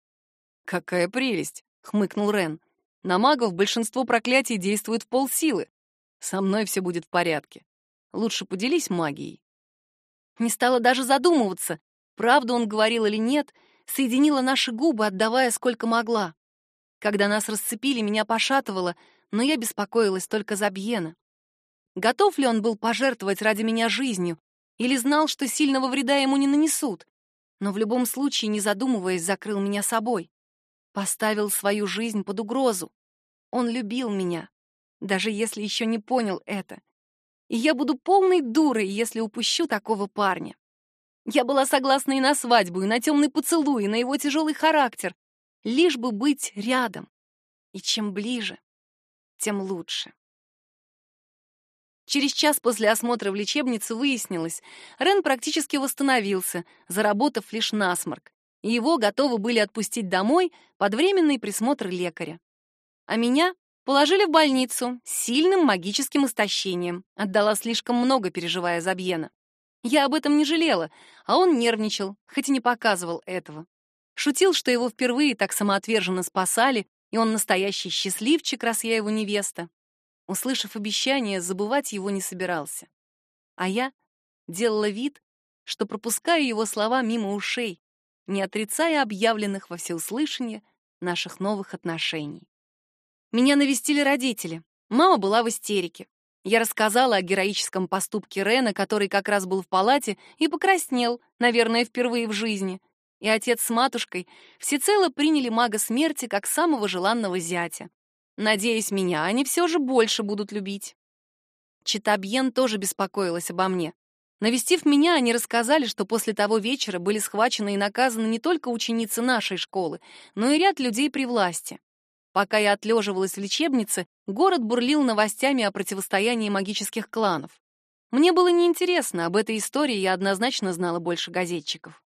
«Какая прелесть!» — хмыкнул Рен. «На магов большинство проклятий действует в полсилы. Со мной все будет в порядке. Лучше поделись магией». Не стала даже задумываться, правду он говорил или нет, соединила наши губы, отдавая сколько могла. Когда нас расцепили, меня пошатывало, но я беспокоилась только за Бьена. Готов ли он был пожертвовать ради меня жизнью, или знал, что сильного вреда ему не нанесут, но в любом случае, не задумываясь, закрыл меня собой. Поставил свою жизнь под угрозу. Он любил меня, даже если еще не понял это и я буду полной дурой, если упущу такого парня. Я была согласна и на свадьбу, и на темный поцелуй, и на его тяжелый характер, лишь бы быть рядом. И чем ближе, тем лучше. Через час после осмотра в лечебнице выяснилось, Рен практически восстановился, заработав лишь насморк, его готовы были отпустить домой под временный присмотр лекаря. А меня Положили в больницу с сильным магическим истощением. Отдала слишком много, переживая за Бьена. Я об этом не жалела, а он нервничал, хоть и не показывал этого. Шутил, что его впервые так самоотверженно спасали, и он настоящий счастливчик, раз я его невеста. Услышав обещание, забывать его не собирался. А я делала вид, что пропускаю его слова мимо ушей, не отрицая объявленных во всеуслышание наших новых отношений. Меня навестили родители. Мама была в истерике. Я рассказала о героическом поступке Рена, который как раз был в палате, и покраснел, наверное, впервые в жизни. И отец с матушкой всецело приняли мага смерти как самого желанного зятя. Надеюсь, меня они все же больше будут любить. Читабьен тоже беспокоилась обо мне. Навестив меня, они рассказали, что после того вечера были схвачены и наказаны не только ученицы нашей школы, но и ряд людей при власти. Пока я отлеживалась в лечебнице, город бурлил новостями о противостоянии магических кланов. Мне было неинтересно, об этой истории я однозначно знала больше газетчиков.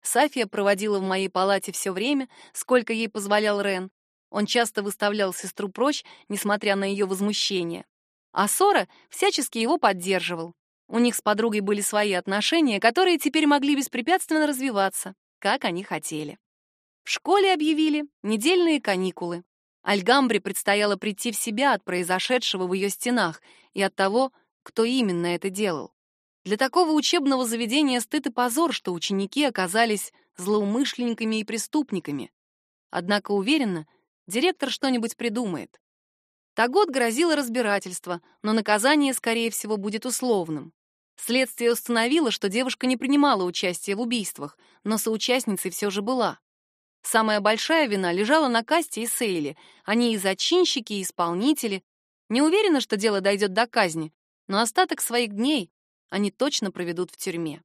Сафия проводила в моей палате все время, сколько ей позволял Рен. Он часто выставлял сестру прочь, несмотря на ее возмущение. А Сора всячески его поддерживал. У них с подругой были свои отношения, которые теперь могли беспрепятственно развиваться, как они хотели. В школе объявили недельные каникулы. Альгамбре предстояло прийти в себя от произошедшего в ее стенах и от того, кто именно это делал. Для такого учебного заведения стыд и позор, что ученики оказались злоумышленниками и преступниками. Однако уверенно, директор что-нибудь придумает. Тагот грозило разбирательство, но наказание, скорее всего, будет условным. Следствие установило, что девушка не принимала участия в убийствах, но соучастницей все же была. Самая большая вина лежала на Касте и Сейле. Они и зачинщики, и исполнители. Не уверена, что дело дойдет до казни, но остаток своих дней они точно проведут в тюрьме.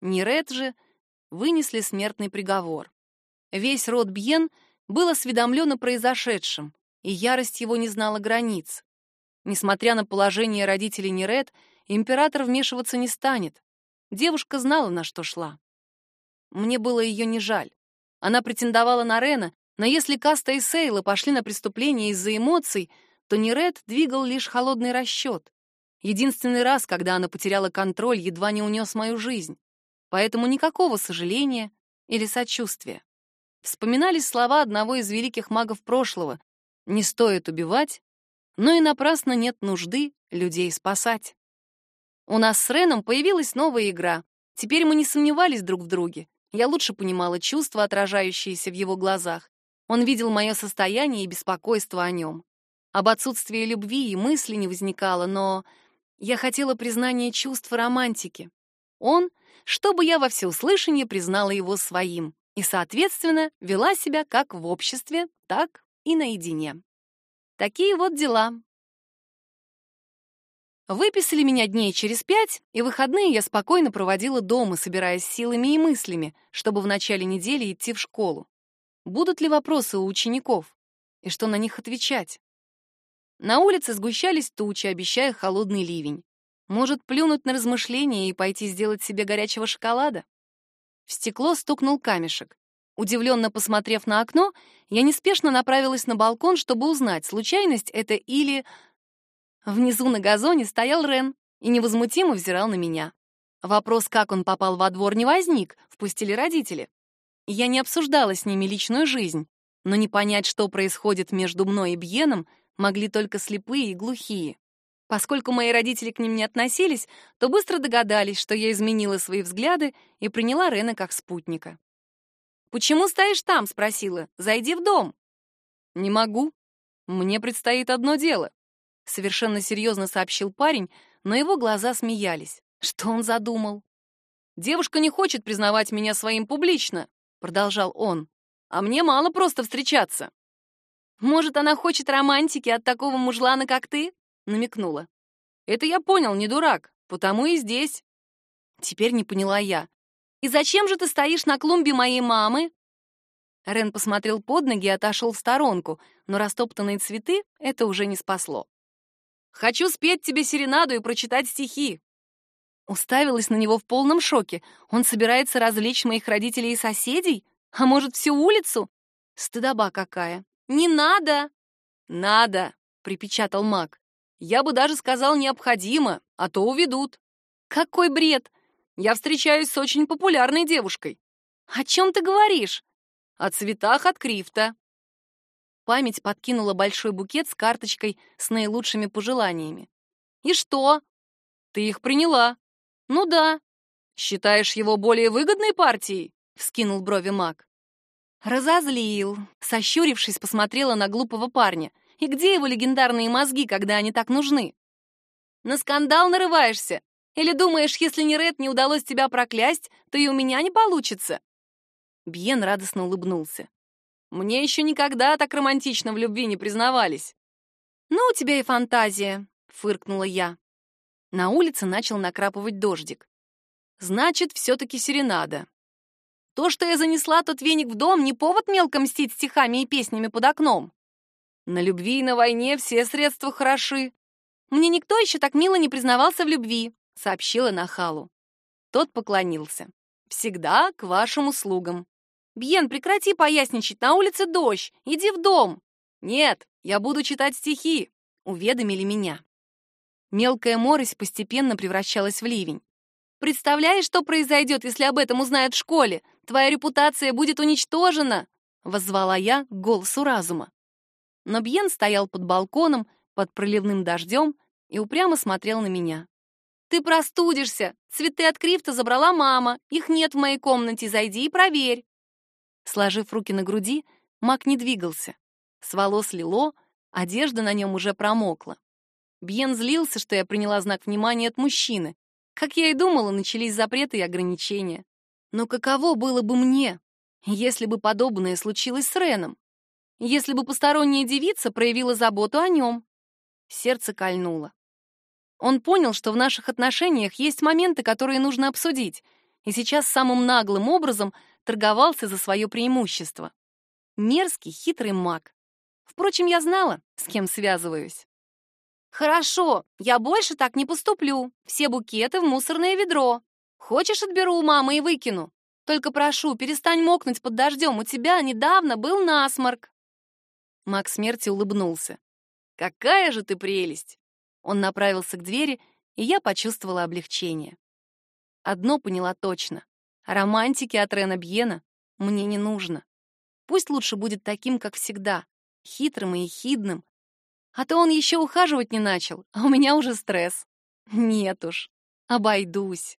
Неред же вынесли смертный приговор. Весь род Бьен был осведомлен о произошедшем, и ярость его не знала границ. Несмотря на положение родителей Неред, император вмешиваться не станет. Девушка знала, на что шла. Мне было ее не жаль. Она претендовала на Рена, но если Каста и Сейла пошли на преступление из-за эмоций, то Неред двигал лишь холодный расчет. Единственный раз, когда она потеряла контроль, едва не унес мою жизнь. Поэтому никакого сожаления или сочувствия. Вспоминались слова одного из великих магов прошлого «Не стоит убивать, но и напрасно нет нужды людей спасать». У нас с Реном появилась новая игра. Теперь мы не сомневались друг в друге. Я лучше понимала чувства, отражающиеся в его глазах. Он видел мое состояние и беспокойство о нем. Об отсутствии любви и мысли не возникало, но я хотела признания чувств романтики. Он чтобы я во всеуслышание признала его своим и, соответственно, вела себя как в обществе, так и наедине. Такие вот дела. Выписали меня дней через пять, и выходные я спокойно проводила дома, собираясь силами и мыслями, чтобы в начале недели идти в школу. Будут ли вопросы у учеников? И что на них отвечать? На улице сгущались тучи, обещая холодный ливень. Может, плюнуть на размышления и пойти сделать себе горячего шоколада? В стекло стукнул камешек. Удивленно посмотрев на окно, я неспешно направилась на балкон, чтобы узнать, случайность это или Внизу на газоне стоял Рен и невозмутимо взирал на меня. Вопрос, как он попал во двор, не возник, впустили родители. Я не обсуждала с ними личную жизнь, но не понять, что происходит между мной и Бьеном, могли только слепые и глухие. Поскольку мои родители к ним не относились, то быстро догадались, что я изменила свои взгляды и приняла Рена как спутника. «Почему стоишь там?» — спросила. «Зайди в дом». «Не могу. Мне предстоит одно дело совершенно серьезно сообщил парень, но его глаза смеялись. Что он задумал? Девушка не хочет признавать меня своим публично, продолжал он. А мне мало просто встречаться. Может, она хочет романтики от такого мужлана, как ты? Намекнула. Это я понял, не дурак, потому и здесь. Теперь не поняла я. И зачем же ты стоишь на клумбе моей мамы? Рен посмотрел под ноги и отошел в сторонку, но растоптанные цветы это уже не спасло. Хочу спеть тебе серенаду и прочитать стихи». Уставилась на него в полном шоке. Он собирается развлечь моих родителей и соседей? А может, всю улицу? Стыдоба какая. «Не надо!» «Надо!» — припечатал маг. «Я бы даже сказал необходимо, а то уведут». «Какой бред! Я встречаюсь с очень популярной девушкой». «О чем ты говоришь?» «О цветах от Крифта». Память подкинула большой букет с карточкой с наилучшими пожеланиями. «И что?» «Ты их приняла?» «Ну да». «Считаешь его более выгодной партией?» — вскинул брови маг. Разозлил. Сощурившись, посмотрела на глупого парня. «И где его легендарные мозги, когда они так нужны?» «На скандал нарываешься? Или думаешь, если не Ред не удалось тебя проклясть, то и у меня не получится?» Бьен радостно улыбнулся. Мне еще никогда так романтично в любви не признавались. «Ну, у тебя и фантазия», — фыркнула я. На улице начал накрапывать дождик. «Значит, все-таки серенада. То, что я занесла тот веник в дом, не повод мелко мстить стихами и песнями под окном. На любви и на войне все средства хороши. Мне никто еще так мило не признавался в любви», — сообщила Нахалу. Тот поклонился. «Всегда к вашим услугам». «Бьен, прекрати поясничать, на улице дождь, иди в дом!» «Нет, я буду читать стихи», — уведомили меня. Мелкая морось постепенно превращалась в ливень. «Представляешь, что произойдет, если об этом узнают в школе? Твоя репутация будет уничтожена!» — воззвала я к голосу разума. Но Бьен стоял под балконом, под проливным дождем и упрямо смотрел на меня. «Ты простудишься! Цветы от крифта забрала мама. Их нет в моей комнате. Зайди и проверь!» Сложив руки на груди, маг не двигался. С волос лило, одежда на нем уже промокла. Бьен злился, что я приняла знак внимания от мужчины. Как я и думала, начались запреты и ограничения. Но каково было бы мне, если бы подобное случилось с Реном? Если бы посторонняя девица проявила заботу о нем? Сердце кольнуло. Он понял, что в наших отношениях есть моменты, которые нужно обсудить, и сейчас самым наглым образом торговался за свое преимущество. Мерзкий, хитрый маг. Впрочем, я знала, с кем связываюсь. «Хорошо, я больше так не поступлю. Все букеты в мусорное ведро. Хочешь, отберу у мамы и выкину? Только прошу, перестань мокнуть под дождем, у тебя недавно был насморк». Маг смерти улыбнулся. «Какая же ты прелесть!» Он направился к двери, и я почувствовала облегчение. Одно поняла точно. Романтики от Рена Бьена мне не нужно. Пусть лучше будет таким, как всегда, хитрым и ехидным. А то он еще ухаживать не начал, а у меня уже стресс. Нет уж, обойдусь.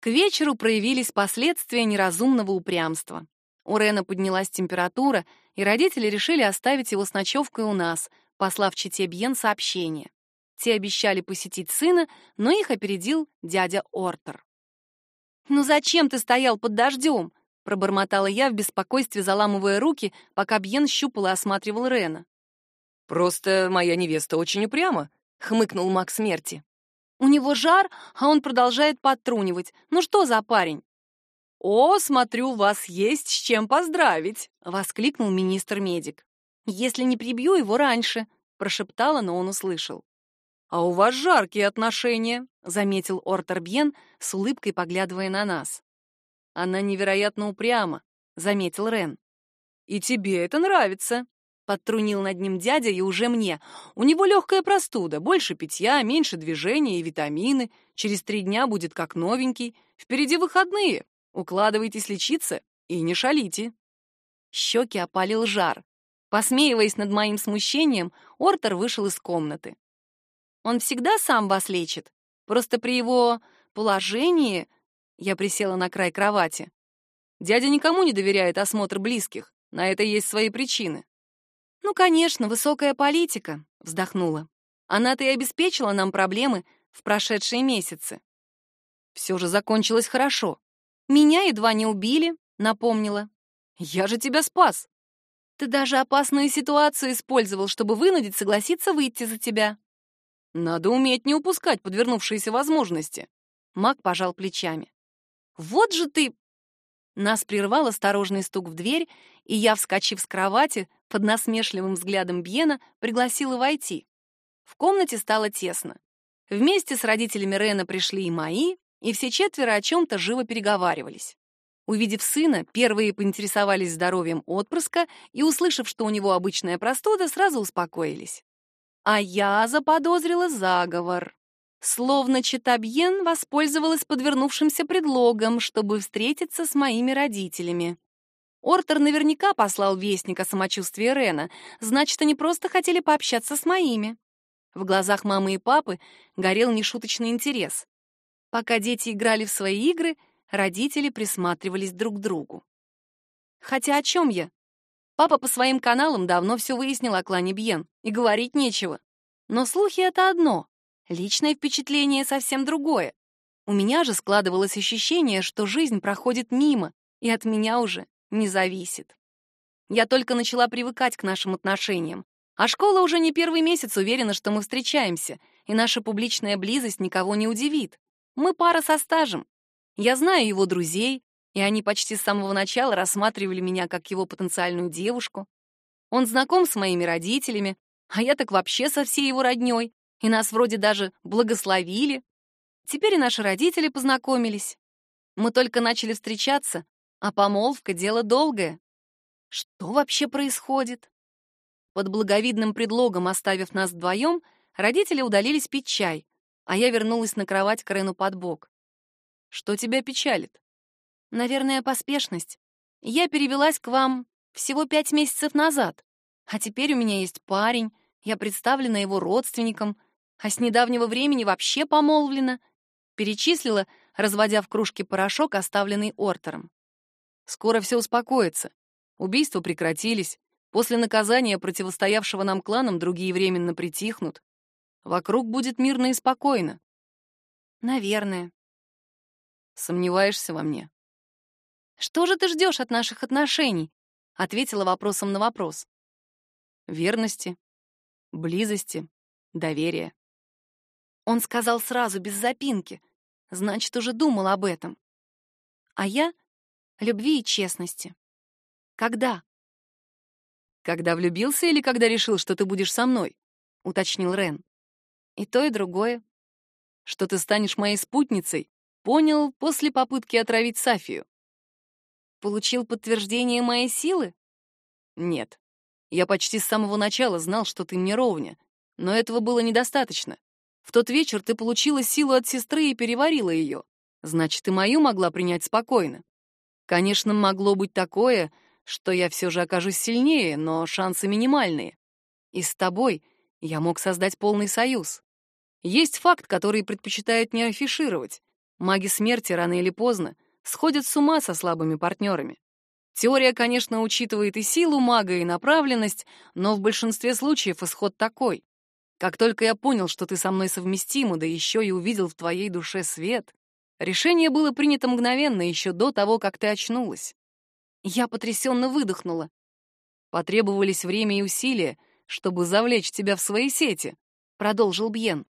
К вечеру проявились последствия неразумного упрямства. У Рена поднялась температура, и родители решили оставить его с ночевкой у нас, послав чите Бьен сообщение. Те обещали посетить сына, но их опередил дядя Ортер. «Ну зачем ты стоял под дождем?» — пробормотала я в беспокойстве, заламывая руки, пока Бьен щупал и осматривал Рена. «Просто моя невеста очень упряма», — хмыкнул маг смерти. «У него жар, а он продолжает подтрунивать. Ну что за парень?» «О, смотрю, вас есть с чем поздравить!» — воскликнул министр-медик. «Если не прибью его раньше», — прошептала, но он услышал. «А у вас жаркие отношения», — заметил Ортер Бьен, с улыбкой поглядывая на нас. «Она невероятно упряма», — заметил Рен. «И тебе это нравится», — подтрунил над ним дядя и уже мне. «У него легкая простуда, больше питья, меньше движения и витамины. Через три дня будет как новенький. Впереди выходные. Укладывайтесь лечиться и не шалите. Щеки опалил жар. Посмеиваясь над моим смущением, Ортер вышел из комнаты. Он всегда сам вас лечит. Просто при его положении... Я присела на край кровати. Дядя никому не доверяет осмотр близких. На это есть свои причины. Ну, конечно, высокая политика, вздохнула. Она-то и обеспечила нам проблемы в прошедшие месяцы. Все же закончилось хорошо. Меня едва не убили, напомнила. Я же тебя спас. Ты даже опасную ситуацию использовал, чтобы вынудить согласиться выйти за тебя. Надо уметь не упускать подвернувшиеся возможности. Мак пожал плечами. Вот же ты... Нас прервал осторожный стук в дверь, и я, вскочив с кровати, под насмешливым взглядом Бьена, пригласила войти. В комнате стало тесно. Вместе с родителями Рена пришли и мои, и все четверо о чем-то живо переговаривались. Увидев сына, первые поинтересовались здоровьем отпрыска и, услышав, что у него обычная простуда, сразу успокоились. А я заподозрила заговор. Словно Читабьен воспользовалась подвернувшимся предлогом, чтобы встретиться с моими родителями. Ортер наверняка послал вестник о самочувствии Рена, значит, они просто хотели пообщаться с моими. В глазах мамы и папы горел нешуточный интерес. Пока дети играли в свои игры, родители присматривались друг к другу. Хотя о чем я? Папа по своим каналам давно все выяснил о клане Бьен, и говорить нечего. Но слухи — это одно, личное впечатление — совсем другое. У меня же складывалось ощущение, что жизнь проходит мимо, и от меня уже не зависит. Я только начала привыкать к нашим отношениям, а школа уже не первый месяц уверена, что мы встречаемся, и наша публичная близость никого не удивит. Мы пара со стажем. Я знаю его друзей, и они почти с самого начала рассматривали меня как его потенциальную девушку. Он знаком с моими родителями, а я так вообще со всей его роднёй, и нас вроде даже благословили. Теперь и наши родители познакомились. Мы только начали встречаться, а помолвка — дело долгое. Что вообще происходит? Под благовидным предлогом, оставив нас вдвоем, родители удалились пить чай, а я вернулась на кровать к Рену под бок. «Что тебя печалит?» «Наверное, поспешность. Я перевелась к вам всего пять месяцев назад, а теперь у меня есть парень, я представлена его родственникам, а с недавнего времени вообще помолвлена», перечислила, разводя в кружке порошок, оставленный Ортером. «Скоро все успокоится. Убийства прекратились. После наказания противостоявшего нам кланам другие временно притихнут. Вокруг будет мирно и спокойно. Наверное. Сомневаешься во мне? Что же ты ждешь от наших отношений? Ответила вопросом на вопрос. Верности, близости, доверия. Он сказал сразу, без запинки. Значит, уже думал об этом. А я — любви и честности. Когда? Когда влюбился или когда решил, что ты будешь со мной? Уточнил Рен. И то, и другое. Что ты станешь моей спутницей, понял после попытки отравить Сафию. Получил подтверждение моей силы? Нет. Я почти с самого начала знал, что ты мне ровня, но этого было недостаточно. В тот вечер ты получила силу от сестры и переварила ее. Значит, и мою могла принять спокойно. Конечно, могло быть такое, что я все же окажусь сильнее, но шансы минимальные. И с тобой я мог создать полный союз. Есть факт, который предпочитают не афишировать. Маги смерти рано или поздно сходят с ума со слабыми партнерами. Теория, конечно, учитывает и силу мага, и направленность, но в большинстве случаев исход такой. Как только я понял, что ты со мной совместима, да еще и увидел в твоей душе свет, решение было принято мгновенно, еще до того, как ты очнулась. Я потрясенно выдохнула. Потребовались время и усилия, чтобы завлечь тебя в свои сети, продолжил Бьен.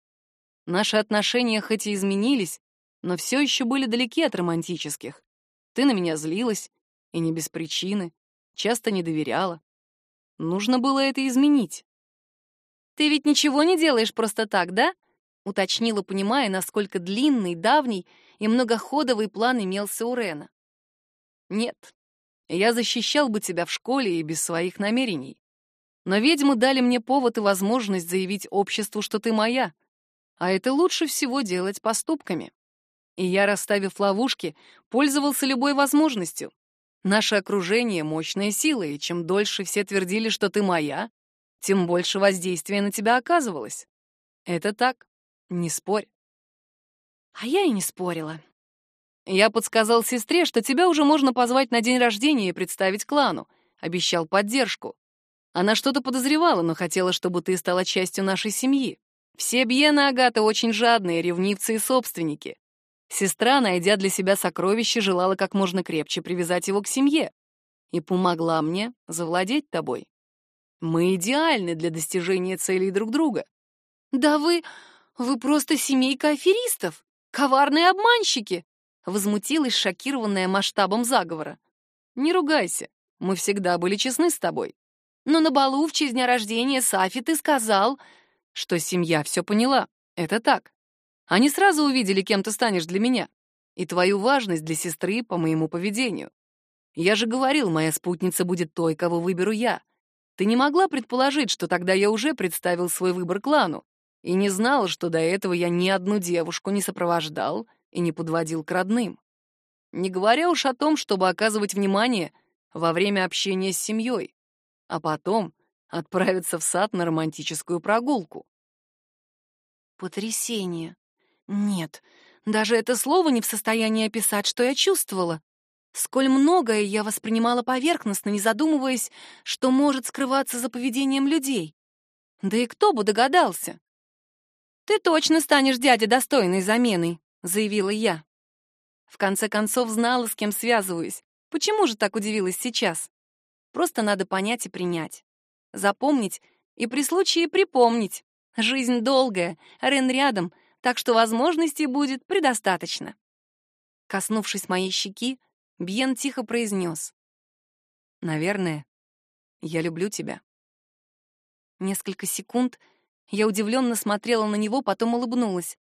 Наши отношения хоть и изменились, но все еще были далеки от романтических. Ты на меня злилась, и не без причины, часто не доверяла. Нужно было это изменить. «Ты ведь ничего не делаешь просто так, да?» — уточнила, понимая, насколько длинный, давний и многоходовый план имелся у Рена. «Нет, я защищал бы тебя в школе и без своих намерений. Но ведьмы дали мне повод и возможность заявить обществу, что ты моя, а это лучше всего делать поступками. И я, расставив ловушки, пользовался любой возможностью. Наше окружение — мощная сила, и чем дольше все твердили, что ты моя, тем больше воздействия на тебя оказывалось. Это так, не спорь. А я и не спорила. Я подсказал сестре, что тебя уже можно позвать на день рождения и представить клану. Обещал поддержку. Она что-то подозревала, но хотела, чтобы ты стала частью нашей семьи. Все Бьена Агата очень жадные, ревнивцы и собственники. Сестра, найдя для себя сокровище, желала как можно крепче привязать его к семье и помогла мне завладеть тобой. Мы идеальны для достижения целей друг друга. Да вы... вы просто семейка аферистов, коварные обманщики, возмутилась, шокированная масштабом заговора. Не ругайся, мы всегда были честны с тобой. Но на балу в честь дня рождения Сафи ты сказал, что семья все поняла. Это так. Они сразу увидели, кем ты станешь для меня, и твою важность для сестры по моему поведению. Я же говорил, моя спутница будет той, кого выберу я. Ты не могла предположить, что тогда я уже представил свой выбор клану и не знала, что до этого я ни одну девушку не сопровождал и не подводил к родным. Не говоря уж о том, чтобы оказывать внимание во время общения с семьей, а потом отправиться в сад на романтическую прогулку. Потрясение. Нет, даже это слово не в состоянии описать, что я чувствовала. Сколь многое я воспринимала поверхностно, не задумываясь, что может скрываться за поведением людей. Да и кто бы догадался? «Ты точно станешь дядя достойной заменой», — заявила я. В конце концов, знала, с кем связываюсь. Почему же так удивилась сейчас? Просто надо понять и принять. Запомнить и при случае припомнить. Жизнь долгая, Рен рядом, так что возможностей будет предостаточно. Коснувшись моей щеки, Бьен тихо произнес. «Наверное, я люблю тебя». Несколько секунд я удивленно смотрела на него, потом улыбнулась.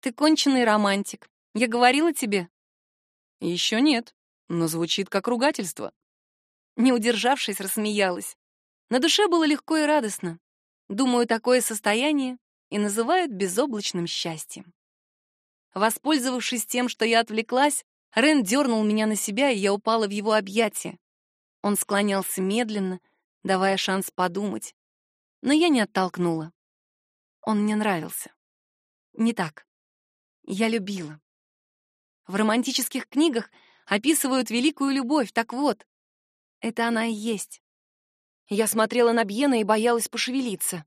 «Ты конченый романтик. Я говорила тебе?» «Еще нет, но звучит как ругательство». Не удержавшись, рассмеялась. На душе было легко и радостно. Думаю, такое состояние и называют безоблачным счастьем. Воспользовавшись тем, что я отвлеклась, Рен дернул меня на себя, и я упала в его объятия. Он склонялся медленно, давая шанс подумать. Но я не оттолкнула. Он мне нравился. Не так. Я любила. В романтических книгах описывают великую любовь, так вот, это она и есть. Я смотрела на Бьена и боялась пошевелиться.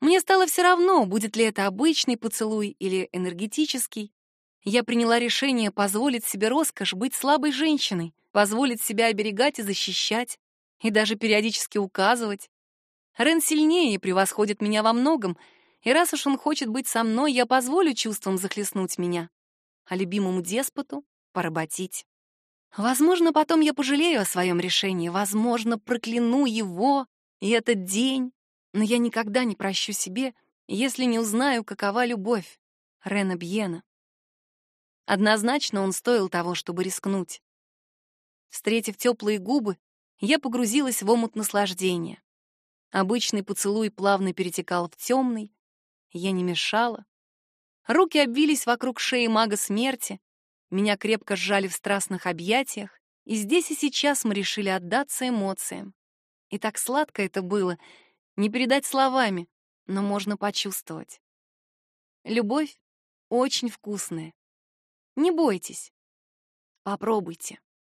Мне стало все равно, будет ли это обычный поцелуй или энергетический. Я приняла решение позволить себе роскошь быть слабой женщиной, позволить себя оберегать и защищать, и даже периодически указывать. Рен сильнее и превосходит меня во многом, и раз уж он хочет быть со мной, я позволю чувствам захлестнуть меня, а любимому деспоту поработить. Возможно, потом я пожалею о своем решении, возможно, прокляну его и этот день, но я никогда не прощу себе, если не узнаю, какова любовь Рена Бьена. Однозначно он стоил того, чтобы рискнуть. Встретив теплые губы, я погрузилась в омут наслаждения. Обычный поцелуй плавно перетекал в темный, я не мешала. Руки обвились вокруг шеи мага смерти, меня крепко сжали в страстных объятиях, и здесь и сейчас мы решили отдаться эмоциям. И так сладко это было, не передать словами, но можно почувствовать. Любовь очень вкусная. Не бойтесь. Попробуйте.